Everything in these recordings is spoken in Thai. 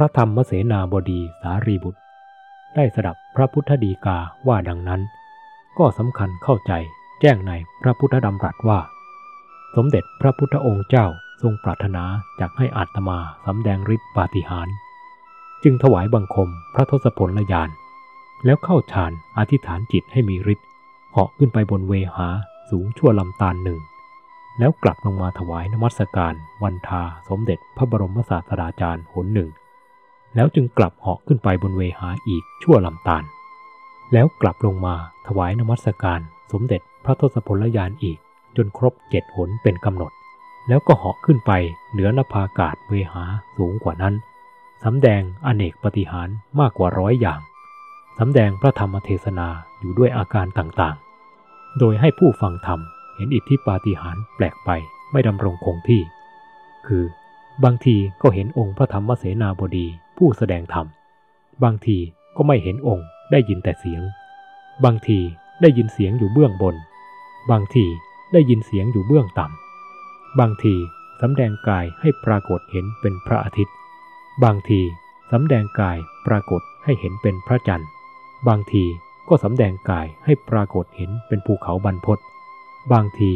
พระธรรมเสนาบดีสารีบุตร ได้สดับพระพุทธดีกาว่าดังนั้น ก็สำคัญเข้าใจแจ้งในพระพุทธดำรัสว่า สมเด็จพระพุทธองค์เจ้าทรงปรารถนาจากให้อาตมาสำแดงฤทธิ์ปาฏิหาริย์จึงถวายบังคมพระทศพลยาน แล้วเข้าฌานอธิษฐานจิตให้มีฤทธิ์เหาะขึ้นไปบนเวหาสูงชั่วลำตาลหนึ่ง แล้วกลับลงมาถวายนมัสการวันทาสมเด็จพระบรมศาสดาจารย์หนหนึ่ง แล้วจึงกลับเหาะขึ้นไปบนเวหาอีกชั่วลำตาล แล้วกลับลงมาถวายนมัสการสมเด็จพระทศพลยานอีก จนครบเจ็ดหนเป็นกำหนด แล้วก็เหาะขึ้นไปเหนือนภาอากาศเวหาสูงกว่านั้นสำแดงอเนกปฏิหารมากกว่าร้อยอย่างสำแดงพระธรรมเทศนาอยู่ด้วยอาการต่างๆ โดยให้ผู้ฟังธรรมเห็นอิทธิปาฏิหาริย์แปลกไปไม่ดำรงคงที่ คือ บางทีก็เห็นองค์พระธรรมเสนาบดี ผู้แสดงธรรม บางทีก็ไม่เห็นองค์ได้ยินแต่เสียง บางทีได้ยินเสียงอยู่เบื้องบน บางทีได้ยินเสียงอยู่เบื้องต่ำ บางทีสำแดงกายให้ปรากฏเห็นเป็นพระอาทิตย์ บางทีสำแดงกายปรากฏให้เห็นเป็นพระจันทร์ บางทีก็สำแดงกายให้ปรากฏเห็นเป็นภูเขาบรรพตบางที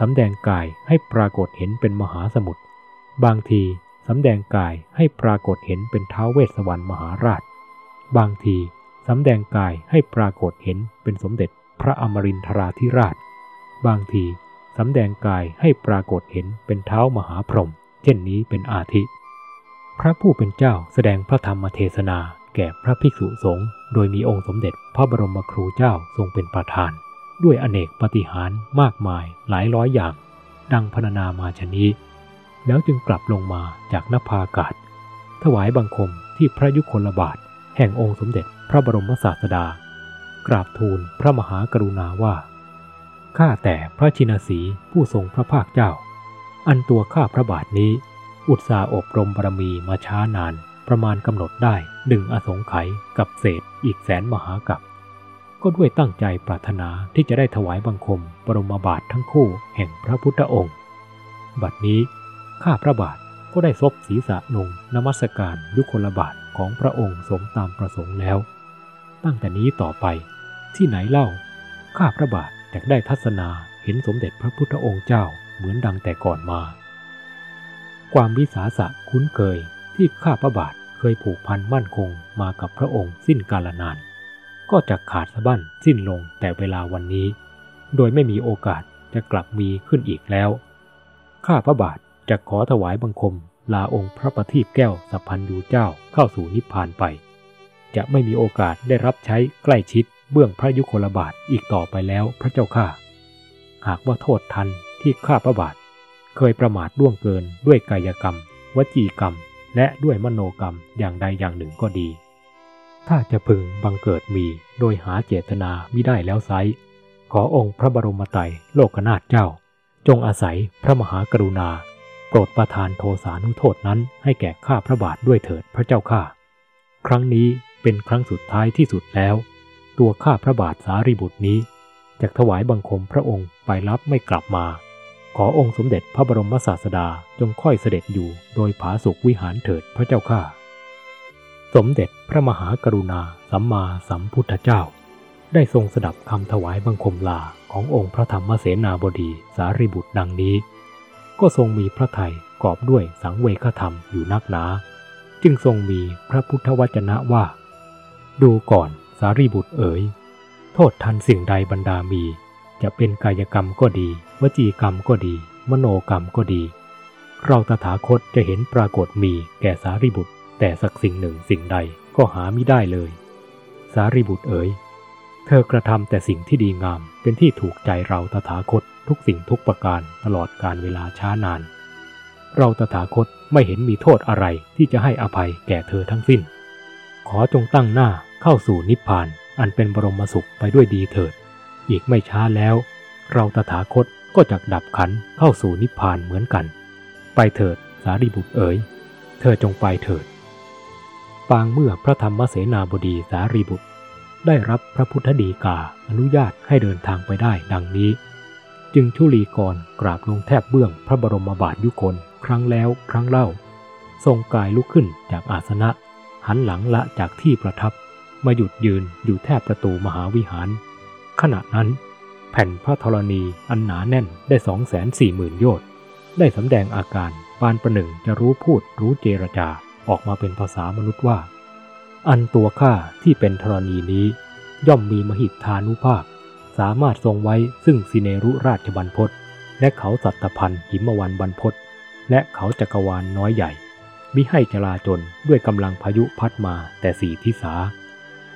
สำแดงกายให้ปรากฏเห็นเป็นมหาสมุทร บางที สำแดงกายให้ปรากฏเห็นเป็นเท้าเวสสวรรค์มหาราช บางทีสำแดงกายให้ปรากฏเห็นเป็นสมเด็จพระอมรินทราธิราช บางทีสำแดงกายให้ปรากฏเห็นเป็นเท้ามหาพรหมเช่นนี้เป็นอาทิ พระผู้เป็นเจ้าแสดงพระธรรมเทศนาแก่พระภิกษุสงฆ์โดยมีองค์สมเด็จพระบรมครูเจ้าทรงเป็นประธาน ด้วยอเนกปฏิหารมากมายหลายร้อยอย่าง ดังพรรณนามาชนี้ แล้วจึงกลับลงมาจากนภาอากาศ ถวายบังคมที่พระยุคลบาท แห่งองค์สมเด็จพระบรมศาสดา กราบทูลพระมหากรุณาว่า ข้าแต่พระชินสีผู้ทรงพระภาคเจ้า อันตัวข้าพระบาทนี้ อุตสาอบรมบารมีมาช้านานประมาณกำหนดได้หนึ่งอสงไขยกับเศษอีกแสนมหากับก็ด้วยตั้งใจปรารถนาที่จะได้ถวายบังคมบรมบาททั้งคู่แห่งพระพุทธองค์ บัดนี้ ข้าพระบาทก็ได้ซบศีรษะลงนมัสการยุคลบาทของพระองค์สมตามประสงค์แล้ว ตั้งแต่นี้ต่อไปที่ไหนเล่า ข้าพระบาทอยากได้ทัศนาเห็นสมเด็จพระพุทธองค์เจ้าเหมือนดังแต่ก่อนมา ความวิสาสะคุ้นเคยที่ข้าพระบาทเคยผูกพันมั่นคงมากับพระองค์สิ้นกาลนาน ก็จะขาดสะบั้นสิ้นลงแต่เวลาวันนี้ โดยไม่มีโอกาสจะกลับมีขึ้นอีกแล้ว ข้าพระบาท จะขอถวายบังคม ลาองค์พระประทีปแก้วสัพพันยูเจ้าเข้าสู่นิพพานไป จะไม่มีโอกาสได้รับใช้ใกล้ชิดเบื้องพระยุคลบาทอีกต่อไปแล้วพระเจ้าข้าหากว่าโทษทันที่ข้าพระบาท เคยประมาทล่วงเกินด้วยกายกรรม วจีกรรม และด้วยมโนกรรมอย่างใดอย่างหนึ่งก็ดี ถ้าจะพึงบังเกิดมีโดยหาเจตนามิได้แล้วไซขอองค์พระบรมไตรโลกนาถเจ้า จงอาศัยพระมหากรุณา โปรดประทานโทสานุโทษนั้นให้แก่ข้าพระบาทด้วยเถิดพระเจ้าข้าครั้งนี้เป็นครั้งสุดท้ายที่สุดแล้ว ตัวข้าพระบาทสารีบุตรนี้จะถวายบังคมพระองค์ไปรับไม่กลับมา ขอองค์สมเด็จพระบรมศาสดาจงค่อยเสด็จอยู่โดยผาสุกวิหารเถิดพระเจ้าข้าสมเด็จพระมหากรุณาสัมมาสัมพุทธเจ้า ได้ทรงสดับคำถวายบังคมลาขององค์พระธรรมเสนาบดีสารีบุตรดังนี้ ก็ทรงมีพระไทยกอบด้วยสังเวคธรรมอยู่นักหนา จึงทรงมีพระพุทธวจนะว่า ดูก่อนสารีบุตรเอ๋ย โทษทันสิ่งใดบรรดามี จะเป็นกายกรรมก็ดี วจีกรรมก็ดี มโนกรรมก็ดี เราตถาคตจะเห็นปรากฏมีแก่สารีบุตร แต่สักสิ่งหนึ่งสิ่งใดก็หาไม่ได้เลย สารีบุตรเอ๋ย เธอกระทำแต่สิ่งที่ดีงามเป็นที่ถูกใจเราตถาคต ทุกสิ่งทุกประการตลอดการเวลาช้านาน เราตถาคตไม่เห็นมีโทษอะไรที่จะให้อภัยแก่เธอทั้งสิ้น ขอจงตั้งหน้าเข้าสู่นิพพานอันเป็นบรมสุขไปด้วยดีเถิด อีกไม่ช้าแล้ว เราตถาคตก็จะดับขันเข้าสู่นิพพานเหมือนกัน ไปเถิดสารีบุตรเอ๋ย เธอจงไปเถิด ปางเมื่อพระธรรมเสนาบดีสารีบุตร ได้รับพระพุทธดีกาอนุญาตให้เดินทางไปได้ดังนี้ จึงชุลีกรกราบลงแทบเบื้องพระบรมบาทยุคนครั้งแล้วครั้งเล่า ทรงกายลุกขึ้นจากอาสนะ หันหลังละจากที่ประทับ มาหยุดยืนอยู่แทบประตูมหาวิหาร ขณะนั้นแผ่นพระธรณีอันหนาแน่นได้สองแสนสี่หมื่นโยชน์ได้สำแดงอาการปานประหนึ่งจะรู้พูดรู้เจรจาออกมาเป็นภาษามนุษย์ว่า อันตัวข้าที่เป็นธรณีนี้ ย่อมมีมหิทธานุภาพ สามารถทรงไว้ซึ่งสิเนรุราชบันพศและเขาสัตพันธ์หิมวันบันพศและเขาจักรวาลน้อยใหญ่ มิให้จลาจนด้วยกำลังพายุพัดมาแต่สี่ทิศา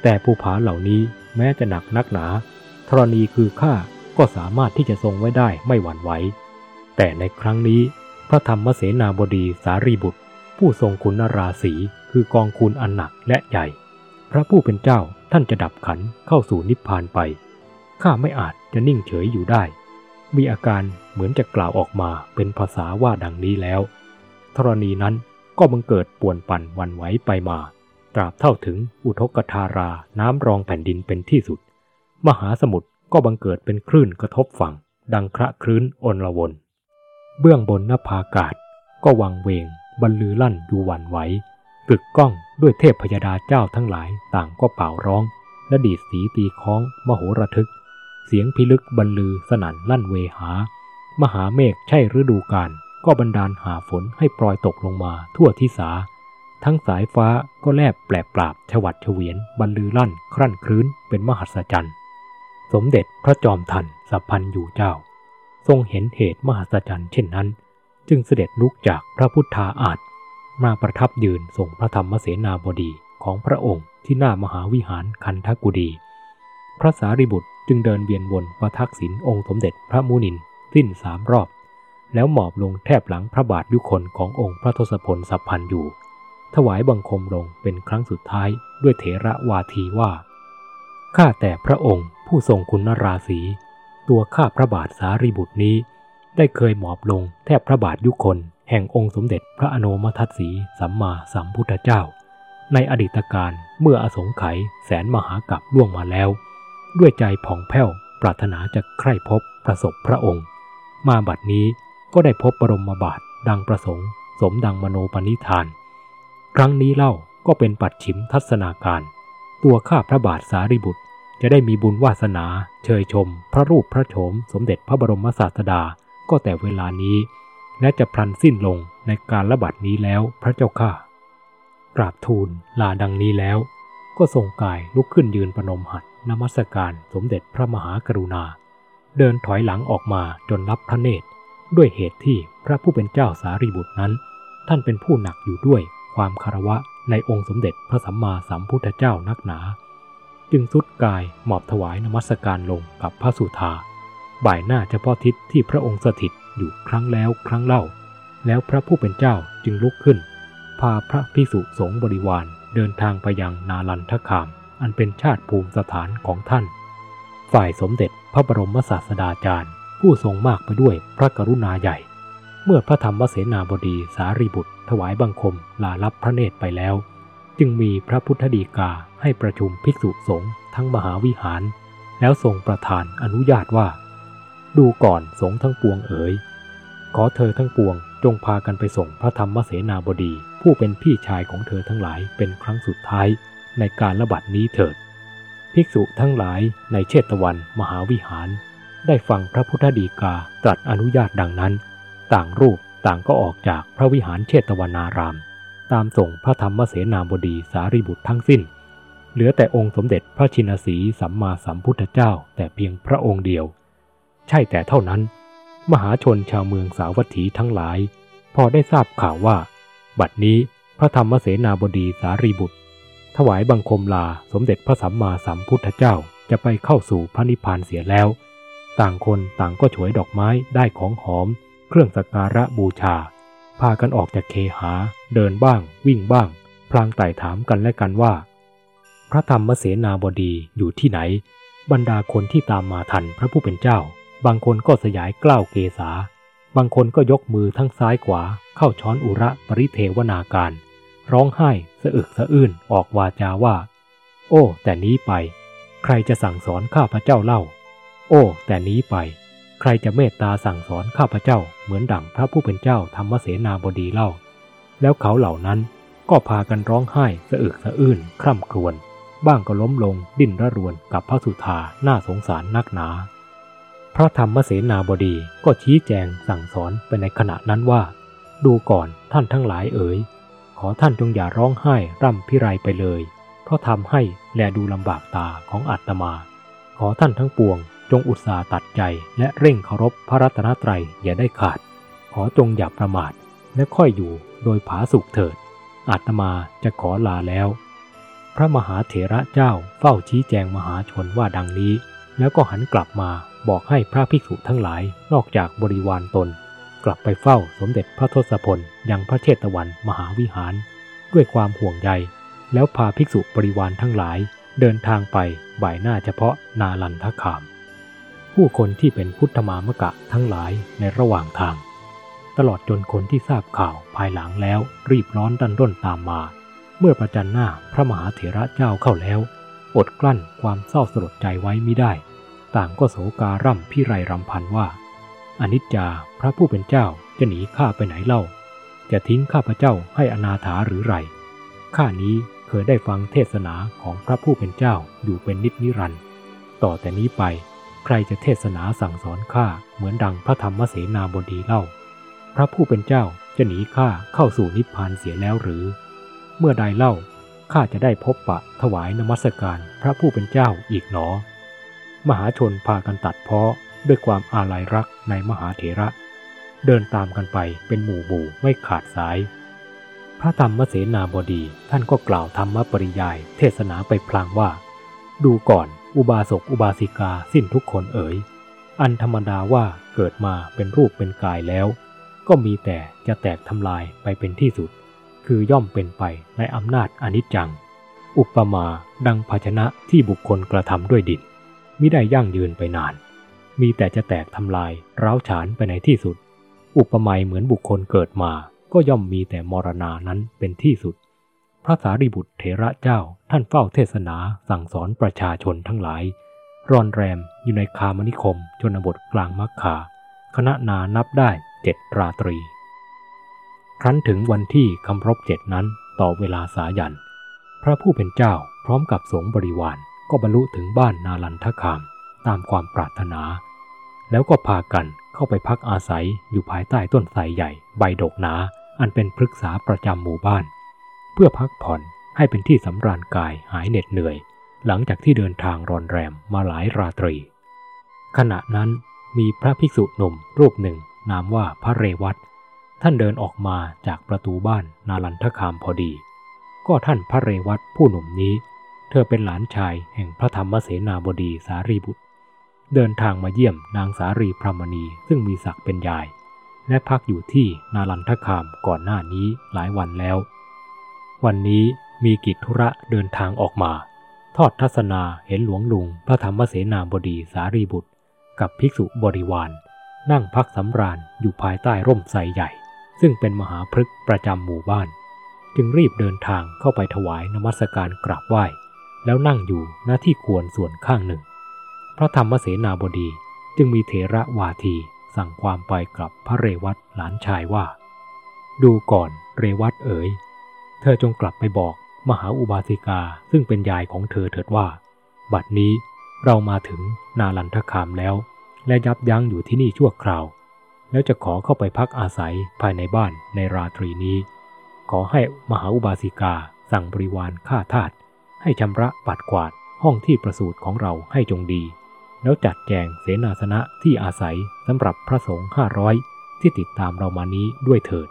แต่ภูผาเหล่านี้แม้จะหนักนักหนาธรณีคือข้าก็สามารถที่จะทรงไว้ได้ไม่หวั่นไหว แต่ในครั้งนี้ พระธรรมเสนาบดีสารีบุตร ผู้ทรงคุณราศีคือกองคุณอันหนักและใหญ่ พระผู้เป็นเจ้าท่านจะดับขันเข้าสู่นิพพานไป ข้าไม่อาจจะนิ่งเฉยอยู่ได้ มีอาการเหมือนจะกล่าวออกมาเป็นภาษาว่าดังนี้แล้ว ธรณีนั้นก็บังเกิดป่วนปั่นวันไหวไปมา ตราบเท่าถึงอุทกธาราน้ำรองแผ่นดินเป็นที่สุด มหาสมุทรก็บังเกิดเป็นคลื่นกระทบฝั่ง ดังคระคลื่นอนละวนเบื้องบนนภาอากาศ ก็วังเวงบรรลือลั่นอยู่วันไหวกึกก้องด้วยเทพพยดาเจ้าทั้งหลายต่างก็เป่าร้อง และดีดสีตีค้องมโหระทึก เสียงพิลึกบรรลือสนั่นลั่นเวหา มหาเมฆใช่ฤดูกาลก็บันดาลหาฝนให้ปล่อยตกลงมาทั่วทิศาทั้งสายฟ้าก็แลบแปลปราบฉวัดเฉวียนบรรลือลั่นครั่นครื้นเป็นมหัศจรรย์ สมเด็จพระจอมทันสัพพันอยู่เจ้า ทรงเห็นเหตุมหัศจรรย์เช่นนั้น จึงเสด็จลุกจากพระพุทธาอาจมาประทับยืนส่งพระธรรมเสนาบดีของพระองค์ที่หน้ามหาวิหารคันทกุดี พระสารีบุตร จึงเดินเวียนวนประทักษิณองค์สมเด็จพระมุนินสิ้นสามรอบ แล้วหมอบลงแทบหลังพระบาทยุคนขององค์พระทศพลสัพพันอยู่ ถวายบังคมลงเป็นครั้งสุดท้ายด้วยเถระวาทีว่า ข้าแต่พระองค์ผู้ทรงคุณราศี ตัวข้าพระบาทสารีบุตรนี้ ได้เคยหมอบลงแทบพระบาทยุคนแห่งองค์สมเด็จพระอนุมทัตสีสัมมาสัมพุทธเจ้า ในอดีตการเมื่ออสงไขยแสนมหากับล่วงมาแล้ว ด้วยใจผ่องแผ้วปรารถนาจะใคร่พบประสบพระองค์ มาบัดนี้ก็ได้พบบรมบาทดังประสงค์ สมดังมโนปณิธาน ครั้งนี้เล่าก็เป็นปัดฉิมทัศนาการ ตัวข้าพระบาทสารีบุตร จะได้มีบุญวาสนา เชยชม พระรูปพระโฉม สมเด็จพระบรมศาสดา ก็แต่เวลานี้ และจะพลันสิ้นลงในการระบาดนี้แล้วพระเจ้าข้ากราบทูลลาดังนี้แล้ว ก็ทรงกายลุกขึ้นยืนประนมหัด นมัสการสมเด็จพระมหากรุณา เดินถอยหลังออกมาจนรับพระเนตร ด้วยเหตุที่พระผู้เป็นเจ้าสารีบุตรนั้น ท่านเป็นผู้หนักอยู่ด้วยความคารวะในองค์สมเด็จพระสัมมาสัมพุทธเจ้านักหนา จึงสุดกายหมอบถวายนมัสการลงกับพระสุธา บ่ายหน้าเฉพาะทิศที่พระองค์สถิตอยู่ครั้งแล้วครั้งเล่า แล้วพระผู้เป็นเจ้าจึงลุกขึ้น พาพระพิสุสงฆ์บริวารเดินทางไปยังนาลันทคาม อันเป็นชาติภูมิสถานของท่าน ฝ่ายสมเด็จพระบรมศาสดาจารย์ ผู้ทรงมากไปด้วยพระกรุณาใหญ่ เมื่อพระธรรมเสนาบดีสารีบุตร ถวายบังคมลาลับพระเนตรไปแล้ว จึงมีพระพุทธดีกาให้ประชุมภิกษุสงฆ์ทั้งมหาวิหาร แล้วทรงประทานอนุญาตว่า ดูก่อนสงฆ์ทั้งปวงเอ๋ยขอเธอทั้งปวงจงพากันไปส่งพระธรรมเสนาบดี ผู้เป็นพี่ชายของเธอทั้งหลายเป็นครั้งสุดท้าย ในการระบาดนี้เถิด ภิกษุทั้งหลายในเชตวันมหาวิหาร ได้ฟังพระพุทธดีกาตรัสอนุญาตดังนั้น ต่างรูปต่างก็ออกจากพระวิหารเชตวนาราม ตามส่งพระธรรมเสนาบดีสารีบุตรทั้งสิ้น เหลือแต่องค์สมเด็จพระชินสีสัมมาสัมพุทธเจ้าแต่เพียงพระองค์เดียว ใช่แต่เท่านั้น มหาชนชาวเมืองสาวัตถีทั้งหลาย พอได้ทราบข่าวว่า บัดนี้พระธรรมเสนาบดีสารีบุตร ถวายบังคมลาสมเด็จพระสัมมาสัมพุทธเจ้าจะไปเข้าสู่พระนิพพานเสียแล้ว ต่างคนต่างก็ฉวยดอกไม้ได้ของหอม เครื่องสักการะบูชา พากันออกจากเคหา เดินบ้าง วิ่งบ้าง พลางไต่ถามกันและกันว่า พระธรรมเสนาบดีอยู่ที่ไหน บรรดาคนที่ตามมาทันพระผู้เป็นเจ้า บางคนก็สยายกล้าวเกษาบางคนก็ยกมือทั้งซ้ายขวาเข้าช้อนอุระปริเทวนาการ ร้องไห้สะอึกสะอื้นออกวาจาว่า โอ้ แต่นี้ไป ใครจะสั่งสอนข้าพระเจ้าเล่า โอ้ แต่นี้ไป ใครจะเมตตาสั่งสอนข้าพเจ้าเหมือนดั่งพระผู้เป็นเจ้าธรรมเสนาบดีเล่า แล้วเขาเหล่านั้นก็พากันร้องไห้สะอึกสะอื้นคร่ำครวญบ้างก็ล้มลงดิ้นระรวนกับพระสุธาน่าสงสารนักหนาพระธรรมเสนาบดีก็ชี้แจงสั่งสอนไปในขณะนั้นว่า ดูก่อนท่านทั้งหลายเอ๋ย อท่านจงอย่าร้องไห้ร่ำพิไรไปเลย เพราะทำให้แลดูลำบากตาของอาตมา ขอท่านทั้งปวง จงอุตสาห์ตัดใจและเร่งเคารพพระรัตนตรัยอย่าได้ขาด ขอจงอย่าประมาทและค่อยอยู่โดยผาสุกเถิด อาตมาจะขอลาแล้ว พระมหาเถระเจ้าเฝ้าชี้แจงมหาชนว่าดังนี้ แล้วก็หันกลับมาบอกให้พระภิกษุทั้งหลายนอกจากบริวารตน กลับไปเฝ้าสมเด็จพระทศพลยังพระเชตวันมหาวิหาร ด้วยความห่วงใย แล้วพาภิกษุบริวารทั้งหลาย เดินทางไปบ่ายหน้าเฉพาะนาลันทคาม ผู้คนที่เป็นพุทธมามกะทั้งหลายในระหว่างทาง ตลอดจนคนที่ทราบข่าวภายหลังแล้วรีบร้อนดันด้นตามมา เมื่อประจันหน้าพระมหาเถระเจ้าเข้าแล้ว อดกลั้นความเศร้าสลดใจไว้ไม่ได้ ต่างก็โศการ่ำพิไรรำพันว่า อนิจจาพระผู้เป็นเจ้าจะหนีข้าไปไหนเล่า จะทิ้งข้าพเจ้าให้อนาถาหรือไรข้านี้เคยได้ฟังเทศนาของพระผู้เป็นเจ้าอยู่เป็นนิจนิรันด์ต่อแต่นี้ไป ใครจะเทศนาสั่งสอนข้าเหมือนดังพระธรรมเสนาบดีเล่า พระผู้เป็นเจ้าจะหนีข้าเข้าสู่นิพพานเสียแล้วหรือ เมื่อใดเล่าข้าจะได้พบปะถวายนมัสการพระผู้เป็นเจ้าอีกหนอ มหาชนพากันตัดเพาะ ด้วยความอาลัยรักในมหาเถระ เดินตามกันไปเป็นหมู่หมู่ไม่ขาดสาย พระธรรมเสนาบดีท่านก็กล่าวธรรมปริยาย เทศนาไปพลางว่า ดูก่อนอุบาสกอุบาสิกาสิ้นทุกคนเอ๋ย อันธรรมดาว่าเกิดมาเป็นรูปเป็นกายแล้ว ก็มีแต่จะแตกทำลายไปเป็นที่สุด คือย่อมเป็นไปในอำนาจอนิจจัง อุปมาดังภาชนะที่บุคคลกระทำด้วยดินมิได้ยั่งยืนไปนาน มีแต่จะแตกทำลายร้าวฉานไปในที่สุด อุปมาเหมือนบุคคลเกิดมาก็ย่อมมีแต่มรณานั้นเป็นที่สุด พระสารีบุตรเถระเจ้าท่านเฝ้าเทศนาสั่งสอนประชาชนทั้งหลาย รอนแรมอยู่ในคามนิคม ชนบทกลางมักคาคณะนานับได้เจ็ดราตรี ครั้นถึงวันที่คำรบเจ็ดนั้นต่อเวลาสายัน พระผู้เป็นเจ้าพร้อมกับสงบริวารก็บรรลุถึงบ้านนาลันทคาม ตามความปรารถนา แล้วก็พากันเข้าไปพักอาศัยอยู่ภายใต้ต้นไทรใหญ่ใบดกหนา อันเป็นพฤกษาประจำหมู่บ้าน เพื่อพักผ่อนให้เป็นที่สำราญกายหายเหน็ดเหนื่อย หลังจากที่เดินทางรอนแรมมาหลายราตรี ขณะนั้นมีพระภิกษุหนุ่มรูปหนึ่ง นามว่าพระเรวัตท่านเดินออกมาจากประตูบ้านนาลันทคามพอดี ก็ท่านพระเรวัตผู้หนุ่มนี้ เธอเป็นหลานชายแห่งพระธรรมเสนาบดีสารีบุตร เดินทางมาเยี่ยมนางสารีพรมณีซึ่งมีศักดิ์เป็นยาย และพักอยู่ที่นาลันทคามก่อนหน้านี้หลายวันแล้ว วันนี้มีกิจธุระเดินทางออกมา ทอดทัศนาเห็นหลวงลุงพระธรรมเสนาบดีสารีบุตร กับภิกษุบริวารนั่งพักสำราญอยู่ภายใต้ร่มไทรใหญ่ ซึ่งเป็นมหาพฤกษ์ประจำหมู่บ้าน จึงรีบเดินทางเข้าไปถวายนมัสการกราบไหว้ แล้วนั่งอยู่หน้าที่ควรส่วนข้างหนึ่ง พระธรรมเสนาบดีจึงมีเถระวาทีสั่งความไปกับพระเรวัตหลานชายว่า ดูก่อนเรวัตเอ๋ย เธอจงกลับไปบอกมหาอุบาสิกาซึ่งเป็นยายของเธอเถิดว่า บัดนี้เรามาถึงนาลันทคามแล้ว และยับยั้งอยู่ที่นี่ชั่วคราว แล้วจะขอเข้าไปพักอาศัยภายในบ้านในราตรีนี้ ขอให้มหาอุบาสิกาสั่งบริวารข้าทาสให้ชำระปัดกวาดห้องที่ประสูติของเราให้จงดี แล้วจัดแจงเสนาสนะที่อาศัยสำหรับพระสงฆ์ห้าร้อยที่ติดตามเรามานี้ด้วยเถิด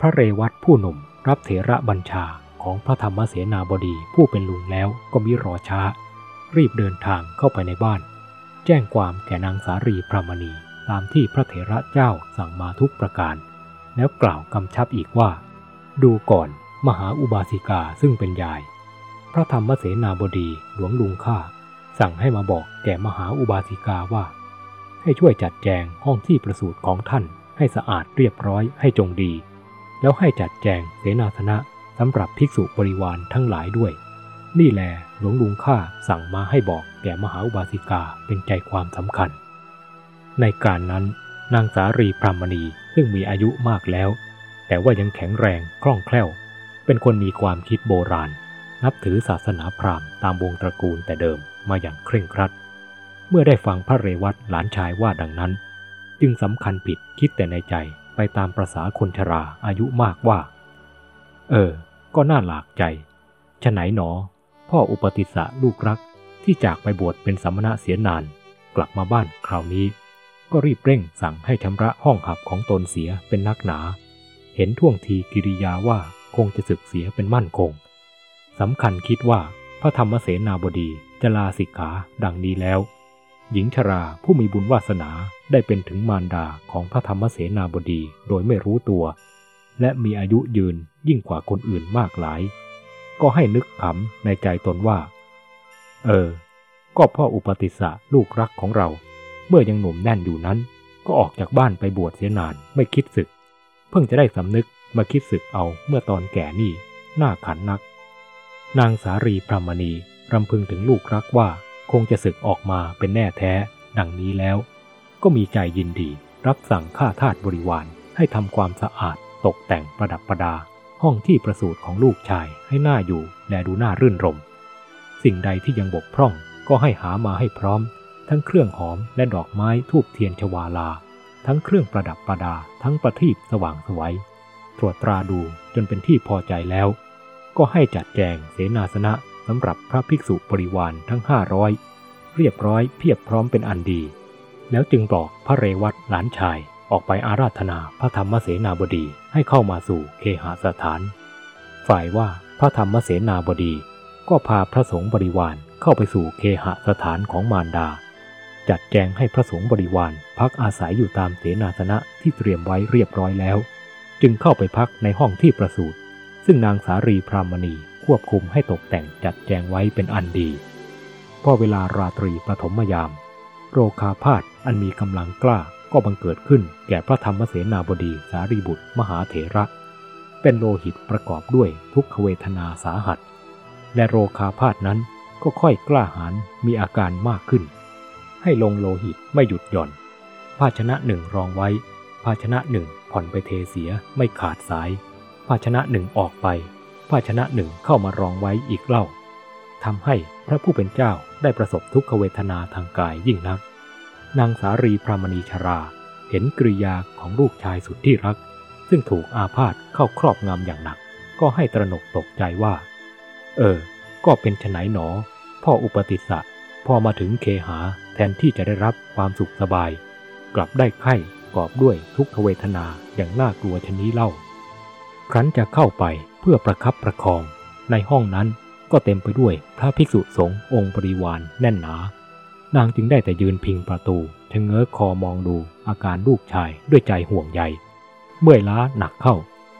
พระเรวัตผู้หนุ่มรับเถระบัญชาของพระธรรมเสนาบดีผู้เป็นลุงแล้วก็มิรอช้า รีบเดินทางเข้าไปในบ้าน แจ้งความแก่นางสารีพระมณีตามที่พระเถระเจ้าสั่งมาทุกประการ แล้วกล่าวกำชับอีกว่า ดูก่อนมหาอุบาสิกาซึ่งเป็นยาย พระธรรมเสนาบดีหลวงลุงข้า สั่งให้มาบอกแก่มหาอุบาสิกาว่า ให้ช่วยจัดแจงห้องที่ประสูติของท่านให้สะอาดเรียบร้อยให้จงดี แล้วให้จัดแจงเสนาสนะสำหรับภิกษุบริวารทั้งหลายด้วย นี่แหละหลวงลุงข้าสั่งมาให้บอกแก่มหาอุบาสิกาเป็นใจความสำคัญ ในการนั้น นางสารีพรามณีซึ่งมีอายุมากแล้ว แต่ว่ายังแข็งแรงคล่องแคล่ว เป็นคนมีความคิดโบราณ นับถือศาสนาพราหมณ์ตามวงตระกูลแต่เดิม มาอย่างเคร่งครัด เมื่อได้ฟังพระเรวัตหลานชายว่าดังนั้น จึงสำคัญผิดคิดแต่ในใจไปตามประษาคนชราอายุมากว่า เออ ก็น่าหลากใจฉไหนหนอ พ่ออุปติสะลูกรักที่จากไปบวชเป็นสัมมณะเสียนาน กลับมาบ้านคราวนี้ ก็รีบเร่งสั่งให้ชำระห้องหับของตนเสียเป็นนักหนา เห็นท่วงทีกิริยาว่าคงจะศึกเสียเป็นมั่นคงสำคัญคิดว่าพระธรรมเสนาบดี จะลาสิกขาดังนี้แล้ว หญิงชราผู้มีบุญวาสนาได้เป็นถึงมารดาของพระธรรมเสนาบดีโดยไม่รู้ตัว และมีอายุยืนยิ่งกว่าคนอื่นมากหลาย ก็ให้นึกขำในใจตนว่า เออ ก็พ่ออุปติสะลูกรักของเรา เมื่อยังหนุ่มแน่นอยู่นั้น ก็ออกจากบ้านไปบวชเสียนานไม่คิดศึก เพิ่งจะได้สำนึกมาคิดศึกเอาเมื่อตอนแก่นี่น่าขันนัก นางสารีพรามณี รำพึงถึงลูกรักว่าคงจะศึกออกมาเป็นแน่แท้ ดังนี้แล้ว ก็มีใจยินดี รับสั่งข้าทาสบริวารให้ทำความสะอาดตกแต่งประดับประดา ห้องที่ประสูติของลูกชายให้หน่าอยู่และดูน่ารื่นรม สิ่งใดที่ยังบกพร่องก็ให้หามาให้พร้อม ทั้งเครื่องหอมและดอกไม้ทูบเทียนชวาลา ทั้งเครื่องประดับประดา ทั้งประทีปสว่างสวยตรวจตราดูจนเป็นที่พอใจแล้ว ก็ให้จัดแจงเสนาสนะ สำหรับพระภิกษุบริวารทั้งห้าร้อยเรียบร้อยเพียบพร้อมเป็นอันดี แล้วจึงบอกพระเรวัตหลานชายออกไปอาราธนาพระธรรมเสนาบดีให้เข้ามาสู่เคหสถาน ฝ่ายว่าพระธรรมเสนาบดีก็พาพระสงฆ์บริวารเข้าไปสู่เคหสถานของมารดา จัดแจงให้พระสงฆ์บริวารพักอาศัยอยู่ตามเสนาสนะที่เตรียมไว้เรียบร้อยแล้ว จึงเข้าไปพักในห้องที่ประสูติซึ่งนางสารีพรามณี ควบคุมให้ตกแต่งจัดแจงไว้เป็นอันดี พอเวลาราตรีปฐมยาม โรคาพาธอันมีกำลังกล้าก็บังเกิดขึ้นแก่พระธรรมเสนาบดีสารีบุตรมหาเถระ เป็นโลหิตประกอบด้วยทุกขเวทนาสาหัส และโรคาพาธนั้นก็ค่อยกล้าหาญมีอาการมากขึ้น ให้ลงโลหิตไม่หยุดหย่อน ภาชนะหนึ่งรองไว้ ภาชนะหนึ่งผ่อนไปเทเสียไม่ขาดสาย ภาชนะหนึ่งออกไป ภาชนะหนึ่งเข้ามารองไว้อีกเล่าทำให้พระผู้เป็นเจ้าได้ประสบทุกขเวทนาทางกายยิ่งนัก นางสารีพรามณีชรา เห็นกริยาของลูกชายสุดที่รัก ซึ่งถูกอาพาธเข้าครอบงำอย่างหนัก ก็ให้ตระหนกตกใจว่า เออ ก็เป็นไฉนหนอ พ่ออุปติสสะพอมาถึงเคหาแทนที่จะได้รับความสุขสบาย กลับได้ไข้กอบด้วยทุกขเวทนาอย่างน่ากลัวชนี้เล่า ครั้นจะเข้าไป พื่อประคับประคอง ในห้องนั้นก็เต็มไปด้วยพระภิกษุสงฆ์องค์บริวารแน่นหนา นางจึงได้แต่ยืนพิงประตูชะเง้อคอมองดูอาการลูกชายด้วยใจห่วงใย เมื่อยล้าหนักเข้า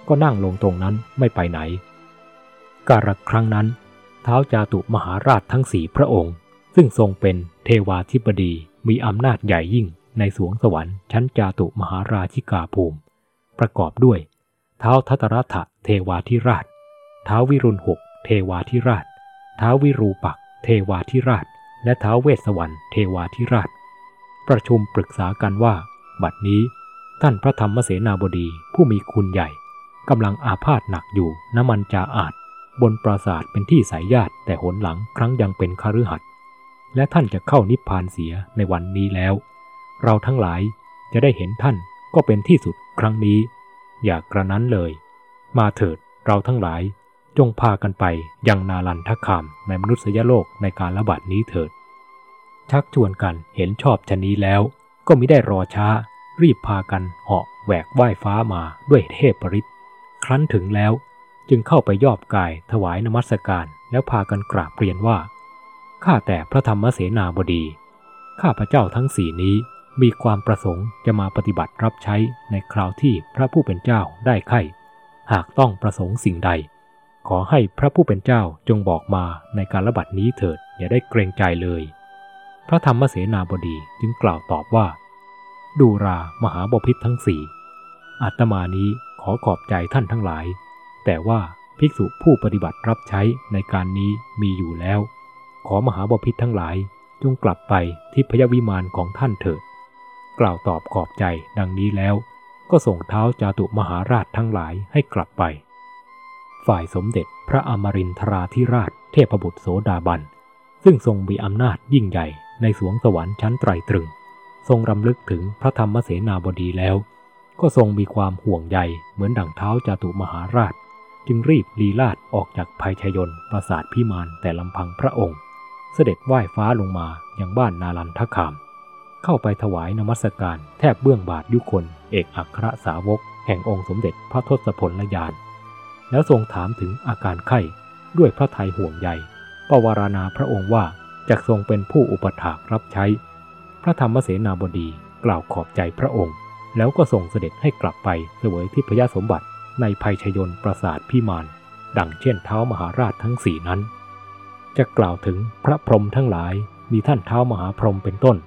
ก็นั่งลงตรงนั้นไม่ไปไหน การครั้งนั้น เท้าจาตุมหาราชทั้งสี่พระองค์ ซึ่งทรงเป็นเทวาธิบดีมีอำนาจใหญ่ยิ่งในสวงสวรรค์ชั้นจาตุมหาราชิกาภูมิ ประกอบด้วย เท้าทัตรัฐ เทวาธิราช ท้าวิรุณหก เทวาธิราช ท้าวิรูปัก เทวาธิราช และท้าเวสวรรค์เทวาธิราช ประชุมปรึกษากันว่า บัดนี้ ท่านพระธรรมเสนาบดีผู้มีคุณใหญ่กำลังอาพาธหนักอยู่น้ำมันจาอาจบนปราสาทเป็นที่สายญาติแต่หนหลังครั้งยังเป็นคฤหัสถ์และท่านจะเข้านิพพานเสียในวันนี้แล้ว เราทั้งหลายจะได้เห็นท่านก็เป็นที่สุดครั้งนี้ อย่ากระนั้นเลย มาเถิดเราทั้งหลาย จงพากันไปยังนาลันทคามในมนุษยโลกในการระบาดนี้เถิด ชักชวนกันเห็นชอบชนี้แล้ว ก็มิได้รอช้า รีบพากันเหาะแหวกว่ายฟ้ามาด้วยเทพปริตครั้นถึงแล้วจึงเข้าไปยอบกายถวายนมัสการแล้วพากันกราบเรียนว่า ข้าแต่พระธรรมเสนาบดี ข้าพระเจ้าทั้งสี่นี้มีความประสงค์จะมาปฏิบัติรับใช้ในคราวที่พระผู้เป็นเจ้าได้ไข่ หากต้องประสงค์สิ่งใด ขอให้พระผู้เป็นเจ้าจงบอกมาในการระบัดนี้เถิดอย่าได้เกรงใจเลย พระธรรมเสนาบดีจึงกล่าวตอบว่า ดูรามหาบพิษทั้งสี่อาตมานี้ขอขอบใจท่านทั้งหลาย แต่ว่าภิกษุผู้ปฏิบัติรับใช้ในการนี้มีอยู่แล้ว ขอมหาบพิษทั้งหลายจงกลับไปที่พยวิมานของท่านเถิด กล่าวตอบขอบใจดังนี้แล้ว ก็ส่งเท้าจาตุมหาราชทั้งหลายให้กลับไป ฝ่ายสมเด็จพระอมรินทราธิราชเทพบุตรโสดาบัน ซึ่งทรงมีอำนาจยิ่งใหญ่ในสวงสวรรค์ชั้นไตรตรึง ทรงรำลึกถึงพระธรรมเสนาบดีแล้ว ก็ทรงมีความห่วงใยเหมือนดั่งเท้าจาตุมหาราช จึงรีบลีลาดออกจากภัยชยนปราสาทพิมานแต่ลำพังพระองค์ เสด็จไหว้ฟ้าลงมาอย่างบ้านนาลันทคาม เข้าไปถวายนมัสการแทบเบื้องบาทยุคน เอกอัครสาวก แห่งองค์สมเด็จพระทศพลยาน แล้วทรงถามถึงอาการไข้ด้วยพระทัยห่วงใยปวารณาพระองค์ว่าจะทรงเป็นผู้อุปถากรับใช้ พระธรรมเสนาบดีกล่าวขอบใจพระองค์ แล้วก็ส่งเสด็จให้กลับไปเสวยทิพยสมบัติในภัยชยนปราสาทพิมาน ดังเช่นเท้ามหาราชทั้งสี่นั้น จะกล่าวถึงพระพรหมทั้งหลายมีท่านเท้ามหาพรหมเป็นต้น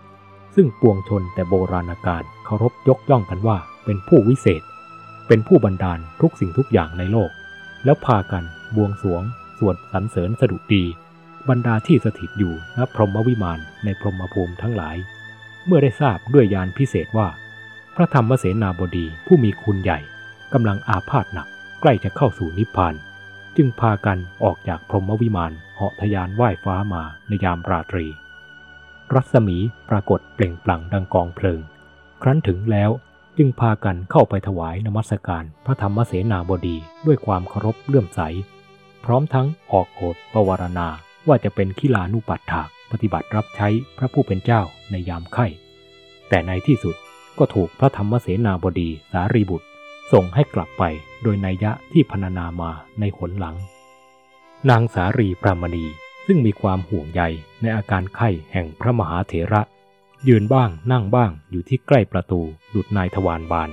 ซึ่งปวงชนแต่โบราณกาลเคารพยกย่องกันว่าเป็นผู้วิเศษ เป็นผู้บันดาลทุกสิ่งทุกอย่างในโลก แล้วพากันบวงสวง สวดสรรเสริญสดุดี บรรดาที่สถิตอยู่ณพรหมวิมานในพรหมภูมิทั้งหลาย เมื่อได้ทราบด้วยยานพิเศษว่า พระธรรมเสนาบดีผู้มีคุณใหญ่กำลังอาพาธหนักใกล้จะเข้าสู่นิพพาน จึงพากันออกจากพรหมวิมานเหาะทยานไหว้ฟ้ามาในยามราตรี รัศมีปรากฏเปล่งปลั่งดังกองเพลิง ครั้นถึงแล้วจึงพากันเข้าไปถวายนมัสการพระธรรมเสนาบดีด้วยความเคารพเลื่อมใส พร้อมทั้งออกโอษปวารณาว่าจะเป็นขีลานุปัฏฐากปฏิบัติรับใช้พระผู้เป็นเจ้าในยามไข้ แต่ในที่สุดก็ถูกพระธรรมเสนาบดีสารีบุตร ส่งให้กลับไปโดยนัยยะที่พรรณนามาในหนหลัง นางสารีปรามณี ซึ่งมีความห่วงใยในอาการไข้แห่งพระมหาเถระ ยืนบ้างนั่งบ้างอยู่ที่ใกล้ประตูดุดนายทวารบาน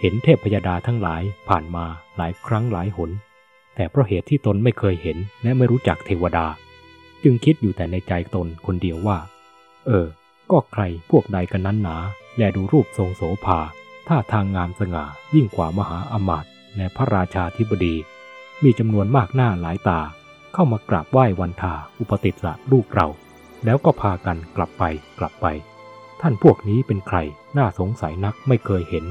เห็นเทพพยดาทั้งหลายผ่านมาหลายครั้งหลายหน แต่เพราะเหตุที่ตนไม่เคยเห็นและไม่รู้จักเทวดา จึงคิดอยู่แต่ในใจตนคนเดียวว่า เออ ก็ใครพวกใดกันนั้นหนาแลดูรูปทรงโสภาท่าทางงามสง่ายิ่งกว่ามหาอมาตย์และพระราชาธิบดี มีจำนวนมากหน้าหลายตา เข้ามากราบไหว้วันทาอุปติสสะลูกเรา แล้วก็พากันกลับไปกลับไป ท่านพวกนี้เป็นใครน่าสงสัยนักไม่เคยเห็น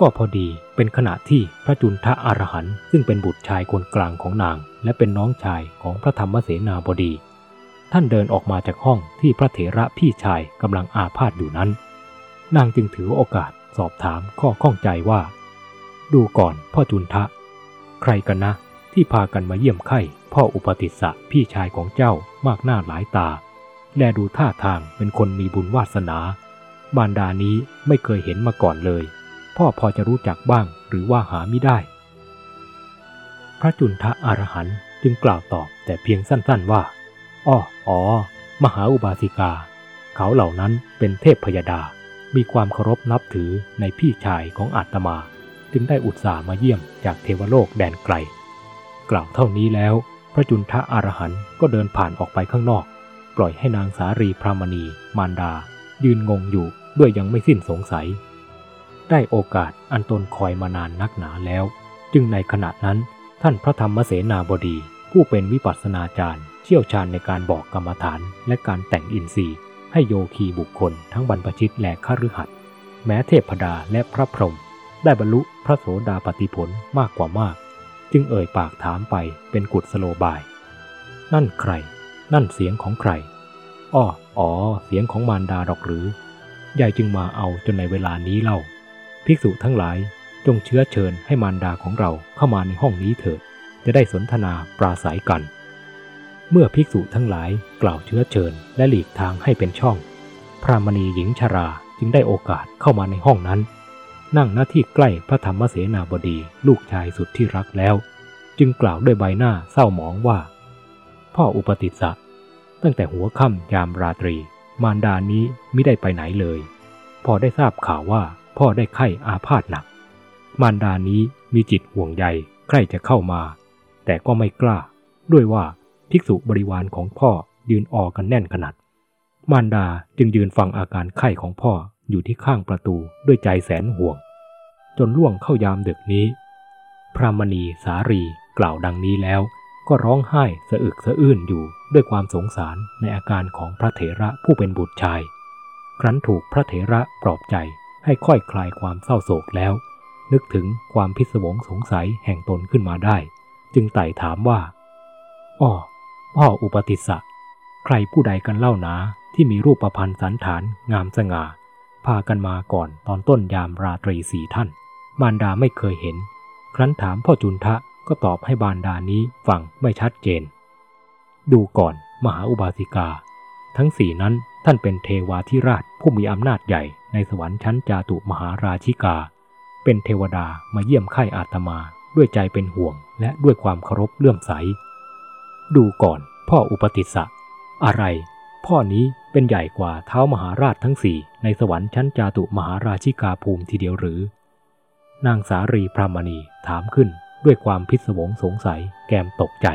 ก็พอดีเป็นขณะที่พระจุนทะอรหันต์ซึ่งเป็นบุตรชายคนกลางของนาง และเป็นน้องชายของพระธรรมเสนาบดี ท่านเดินออกมาจากห้องที่พระเถระพี่ชายกำลังอาพาธอยู่นั้น นางจึงถือโอกาสสอบถามข้อข้องใจว่า ดูก่อนพ่อจุนทะ ใครกันนะที่พากันมาเยี่ยมไข้ พ่ออุปติสสะพี่ชายของเจ้ามากหน้าหลายตา แลดูท่าทางเป็นคนมีบุญวาสนาบารดานี้ไม่เคยเห็นมาก่อนเลย พ่อพอจะรู้จักบ้างหรือว่าหาไม่ได้ พระจุนทะอรหันจึงกล่าวตอบแต่เพียงสั้นๆว่า อ้ออ๋อ มหาอุบาสิกา เขาเหล่านั้นเป็นเทพพยดา มีความเคารพนับถือในพี่ชายของอาตมา จึงได้อุตส่าห์มาเยี่ยมจากเทวโลกแดนไกล กล่าวเท่านี้แล้ว ระจุนทะอรหันก็เดินผ่านออกไปข้างนอก ปล่อยให้นางสารีพรามณี มารดา ยืนงงอยู่ด้วยยังไม่สิ้นสงสัย ได้โอกาสอันตนคอยมานานนักหนาแล้ว จึงในขณะนั้นท่านพระธรรมเสนาบดี ผู้เป็นวิปัสสนาจารย์ เชี่ยวชาญในการบอกกรรมฐานและการแต่งอินทรีย์ ให้โยคีบุคคลทั้งบรรพชิตและข้ารือหัดแม้เทพดาและพระพรหมได้บรรลุพระโสดาปติผลมากกว่ามาก จึงเอ่ยปากถามไปเป็นกุศโลบาย นั่นใคร นั่นเสียงของใคร อ้อ อ๋อ เสียงของมารดาดอกหรือ ยายจึงมาเอาจนในเวลานี้เล่า ภิกษุทั้งหลายจงเชื้อเชิญให้มารดาของเราเข้ามาในห้องนี้เถิด จะได้สนทนาปราศัยกัน เมื่อภิกษุทั้งหลายกล่าวเชื้อเชิญและหลีกทางให้เป็นช่อง พระมณีหญิงชราจึงได้โอกาสเข้ามาในห้องนั้น นั่งหน้าที่ใกล้พระธรรมเสนาบดีลูกชายสุดที่รักแล้ว จึงกล่าวด้วยใบหน้าเศร้าหมองว่า พ่ออุปติสสะตั้งแต่หัวค่ำยามราตรี มารดานี้ไม่ได้ไปไหนเลย พอได้ทราบข่าวว่าพ่อได้ไข้อาพาธหนัก มารดานี้มีจิตห่วงใยใครจะเข้ามา แต่ก็ไม่กล้า ด้วยว่าภิกษุบริวารของพ่อยืนออกันแน่นขนาด มารดาจึงยืนฟังอาการไข้ของพ่ออยู่ที่ข้างประตูด้วยใจแสนห่วง จนล่วงเข้ายามดึกนี้ พระมณีสารีกล่าวดังนี้แล้ว ก็ร้องไห้สะอึกสะอื้นอยู่ด้วยความสงสารในอาการของพระเถระผู้เป็นบุตรชาย ครั้นถูกพระเถระปลอบใจให้ค่อยคลายความเศร้าโศกแล้ว นึกถึงความพิศวงสงสัยแห่งตนขึ้นมาได้ จึงไต่ถามว่าอ้อพ่ออุปติสสะใครผู้ใดกันเล่านาที่มีรูปประพันธ์สันฐานงามสง่า พากันมาก่อนตอนต้นยามราตรีสี่ท่าน มารดาไม่เคยเห็น ครั้นถามพ่อจุนทะก็ตอบให้บารดานี้ฟังไม่ชัดเจน ดูก่อนมหาอุบาสิกา ทั้งสี่นั้นท่านเป็นเทวาธิราชผู้มีอำนาจใหญ่ในสวรรค์ชั้นจาตุมหาราชิกา เป็นเทวดามาเยี่ยมไข่อาตมาด้วยใจเป็นห่วง และด้วยความเคารพเลื่อมใส ดูก่อนพ่ออุปติสสะอะไร พ่อนี้เป็นใหญ่กว่าเท้ามหาราชทั้งสี่ในสวรรค์ชั้นจาตุมหาราชิกาภูมิทีเดียวหรือ นางสารีพรามณีถามขึ้นด้วยความพิศวงสงสัยแกมตกใจ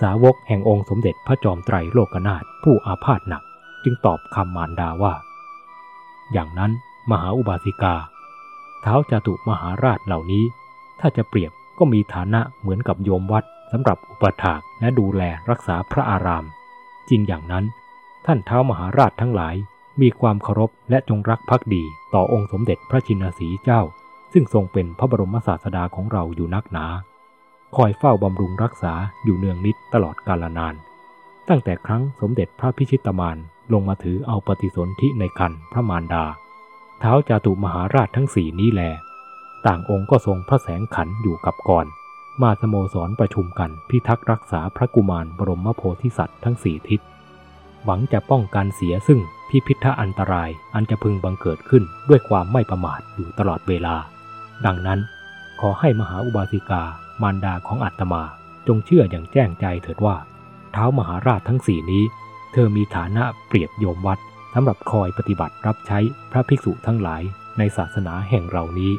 สาวกแห่งองค์สมเด็จพระจอมไตรโลกนาถผู้อาพาธหนักจึงตอบคำมารดาว่า อย่างนั้นมหาอุบาสิกา เท้าจาตุมหาราชเหล่านี้ ถ้าจะเปรียบก็มีฐานะเหมือนกับโยมวัดสำหรับอุปถากและดูแลรักษาพระอาราม จริงอย่างนั้น ท่านเท้ามหาราชทั้งหลายมีความเคารพและจงรักภักดีต่อองค์สมเด็จพระชินสีเจ้า ซึ่งทรงเป็นพระบรมศาสดาของเราอยู่นักหนา คอยเฝ้าบำรุงรักษาอยู่เนืองนิดตลอดกาลนาน ตั้งแต่ครั้งสมเด็จพระพิชิตมานลงมาถือเอาปฏิสนธิในคันพระมารดา เท้าจาตุมหาราชทั้งสี่นี้แล ต่างองค์ก็ทรงพระแสงขันอยู่กับก่อน มาสโมสรประชุมกันพิทักษ์รักษาพระกุมารบรมโพธิสัตว์ทั้งสี่ทิศ หวังจะป้องกันเสียซึ่งพิพิธอันตรายอันจะพึงบังเกิดขึ้นด้วยความไม่ประมาทอยู่ตลอดเวลา ดังนั้นขอให้มหาอุบาสิกามารดาของอัตมาจงเชื่ออย่างแจ้งใจเถิดว่า เท้ามหาราชทั้งสี่นี้ เธอมีฐานะเปรียบโยมวัดสำหรับคอยปฏิบัติรับใช้พระภิกษุทั้งหลายในศาสนาแห่งเรานี้